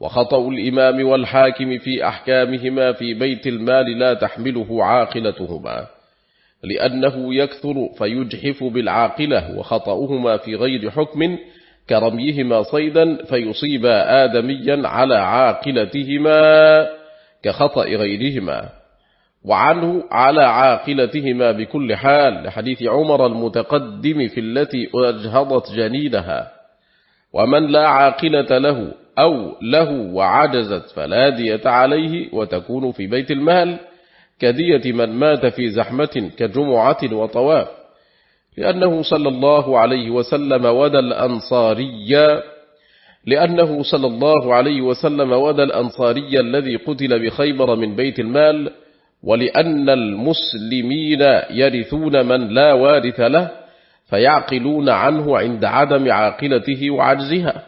وخطأ الإمام والحاكم في أحكامهما في بيت المال لا تحمله عاقلتهما لأنه يكثر فيجحف بالعاقلة وخطأهما في غير حكم كرميهما صيدا فيصيب آدميا على عاقلتهما كخطأ غيرهما. وعنه على عاقلتهما بكل حال لحديث عمر المتقدم في التي أجهضت جنينها. ومن لا عاقلة له أو له وعجزت فلا دية عليه وتكون في بيت المال كدية من مات في زحمة كجمعة وطواف. لأنه صلى الله عليه وسلم ودى الأنصاري لأنه صلى الله عليه وسلم ودى الأنصاري الذي قتل بخيبر من بيت المال ولأن المسلمين يرثون من لا وارث له فيعقلون عنه عند عدم عاقلته وعجزها.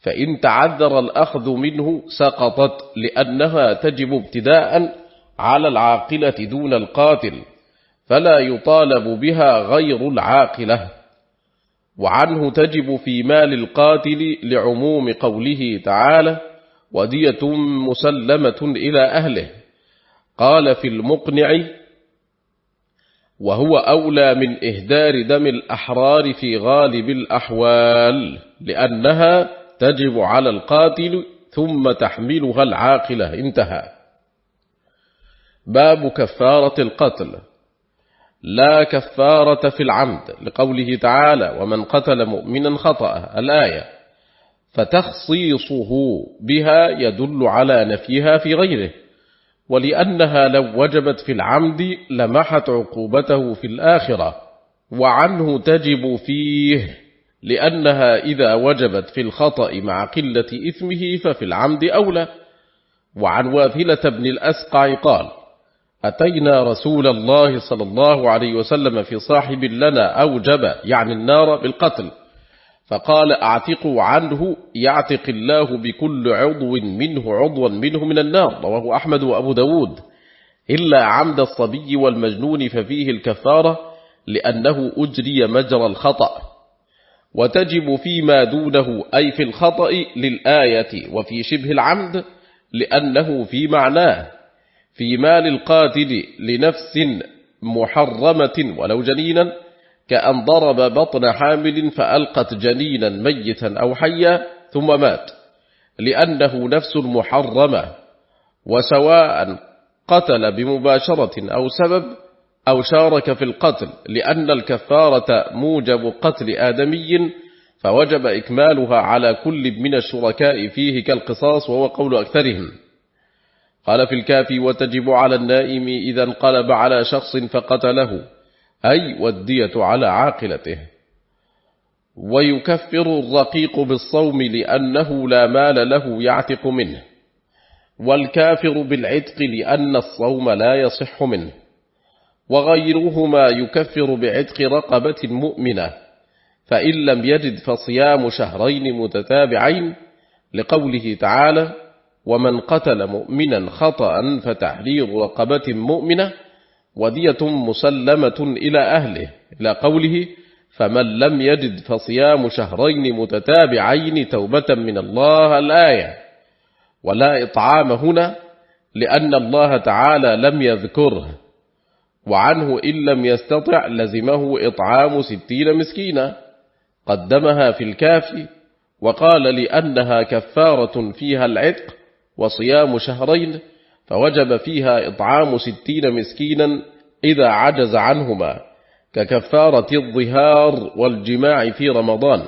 فإن تعذر الأخذ منه سقطت لأنها تجب ابتداء على العاقلة دون القاتل فلا يطالب بها غير العاقلة. وعنه تجب في مال القاتل لعموم قوله تعالى ودية مسلمة إلى أهله قال في المقنع وهو أولى من إهدار دم الأحرار في غالب الأحوال لأنها تجب على القاتل ثم تحملها العاقلة. انتهى. باب كفارة القتل. لا كفارة في العمد لقوله تعالى ومن قتل مؤمنا خطأ الآية فتخصيصه بها يدل على نفيها في غيره. ولأنها لو وجبت في العمد لمحت عقوبته في الآخرة وعنه تجب فيه لأنها إذا وجبت في الخطأ مع قلة إثمه ففي العمد أولى. وعن واثلة بن الأسقع قال أتينا رسول الله صلى الله عليه وسلم في صاحب لنا أوجب يعني النار بالقتل. فقال اعتقوا عنه يعتق الله بكل عضو منه عضوا منه من النار. رواه أحمد وأبو داود. إلا عمد الصبي والمجنون ففيه الكفارة لأنه أجري مجرى الخطأ. وتجب فيما دونه أي في الخطأ للآية وفي شبه العمد لأنه في معناه. في مال القاتل لنفس محرمة ولو جنينا كأن ضرب بطن حامل فألقت جنينا ميتا أو حيا ثم مات لأنه نفس محرمة وسواء قتل بمباشرة أو سبب أو شارك في القتل لأن الكفارة موجب قتل آدمي فوجب إكمالها على كل من الشركاء فيه كالقصاص وهو قول أكثرهم. قال في الكافي وتجب على النائم إذا انقلب على شخص فقتله أي والدية على عاقلته. ويكفر الرقيق بالصوم لأنه لا مال له يعتق منه. والكافر بالعتق لأن الصوم لا يصح منه. وغيرهما يكفر بعتق رقبة مؤمنة. فإن لم يجد فصيام شهرين متتابعين لقوله تعالى ومن قتل مؤمنا خطأ فتحرير رقبة مؤمنة ودية مسلمة إلى أهله إلى قوله فمن لم يجد فصيام شهرين متتابعين توبة من الله الآية. ولا إطعام هنا لأن الله تعالى لم يذكره وعنه إن لم يستطع لزمه إطعام ستين مسكينا. قدمها في الكافي وقال لأنها كفارة فيها العتق وصيام شهرين فوجب فيها إطعام ستين مسكينا إذا عجز عنهما ككفارة الظهار والجماع في رمضان.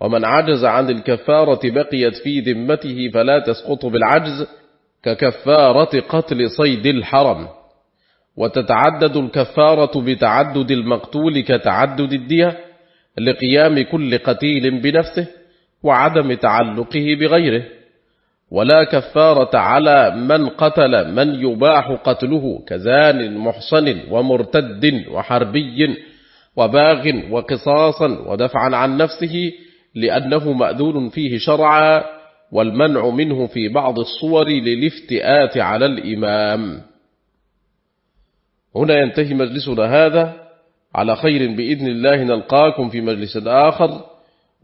ومن عجز عن الكفارة بقيت في ذمته فلا تسقط بالعجز ككفارة قتل صيد الحرم. وتتعدد الكفارة بتعدد المقتول كتعدد الدية لقيام كل قتيل بنفسه وعدم تعلقه بغيره. ولا كفارة على من قتل من يباح قتله كزان محصن ومرتد وحربي وباغ وقصاصا ودفعا عن نفسه لأنه مأذون فيه شرعا والمنع منه في بعض الصور للافتئات على الإمام. هنا ينتهي مجلسنا هذا. على خير بإذن الله نلقاكم في مجلس آخر.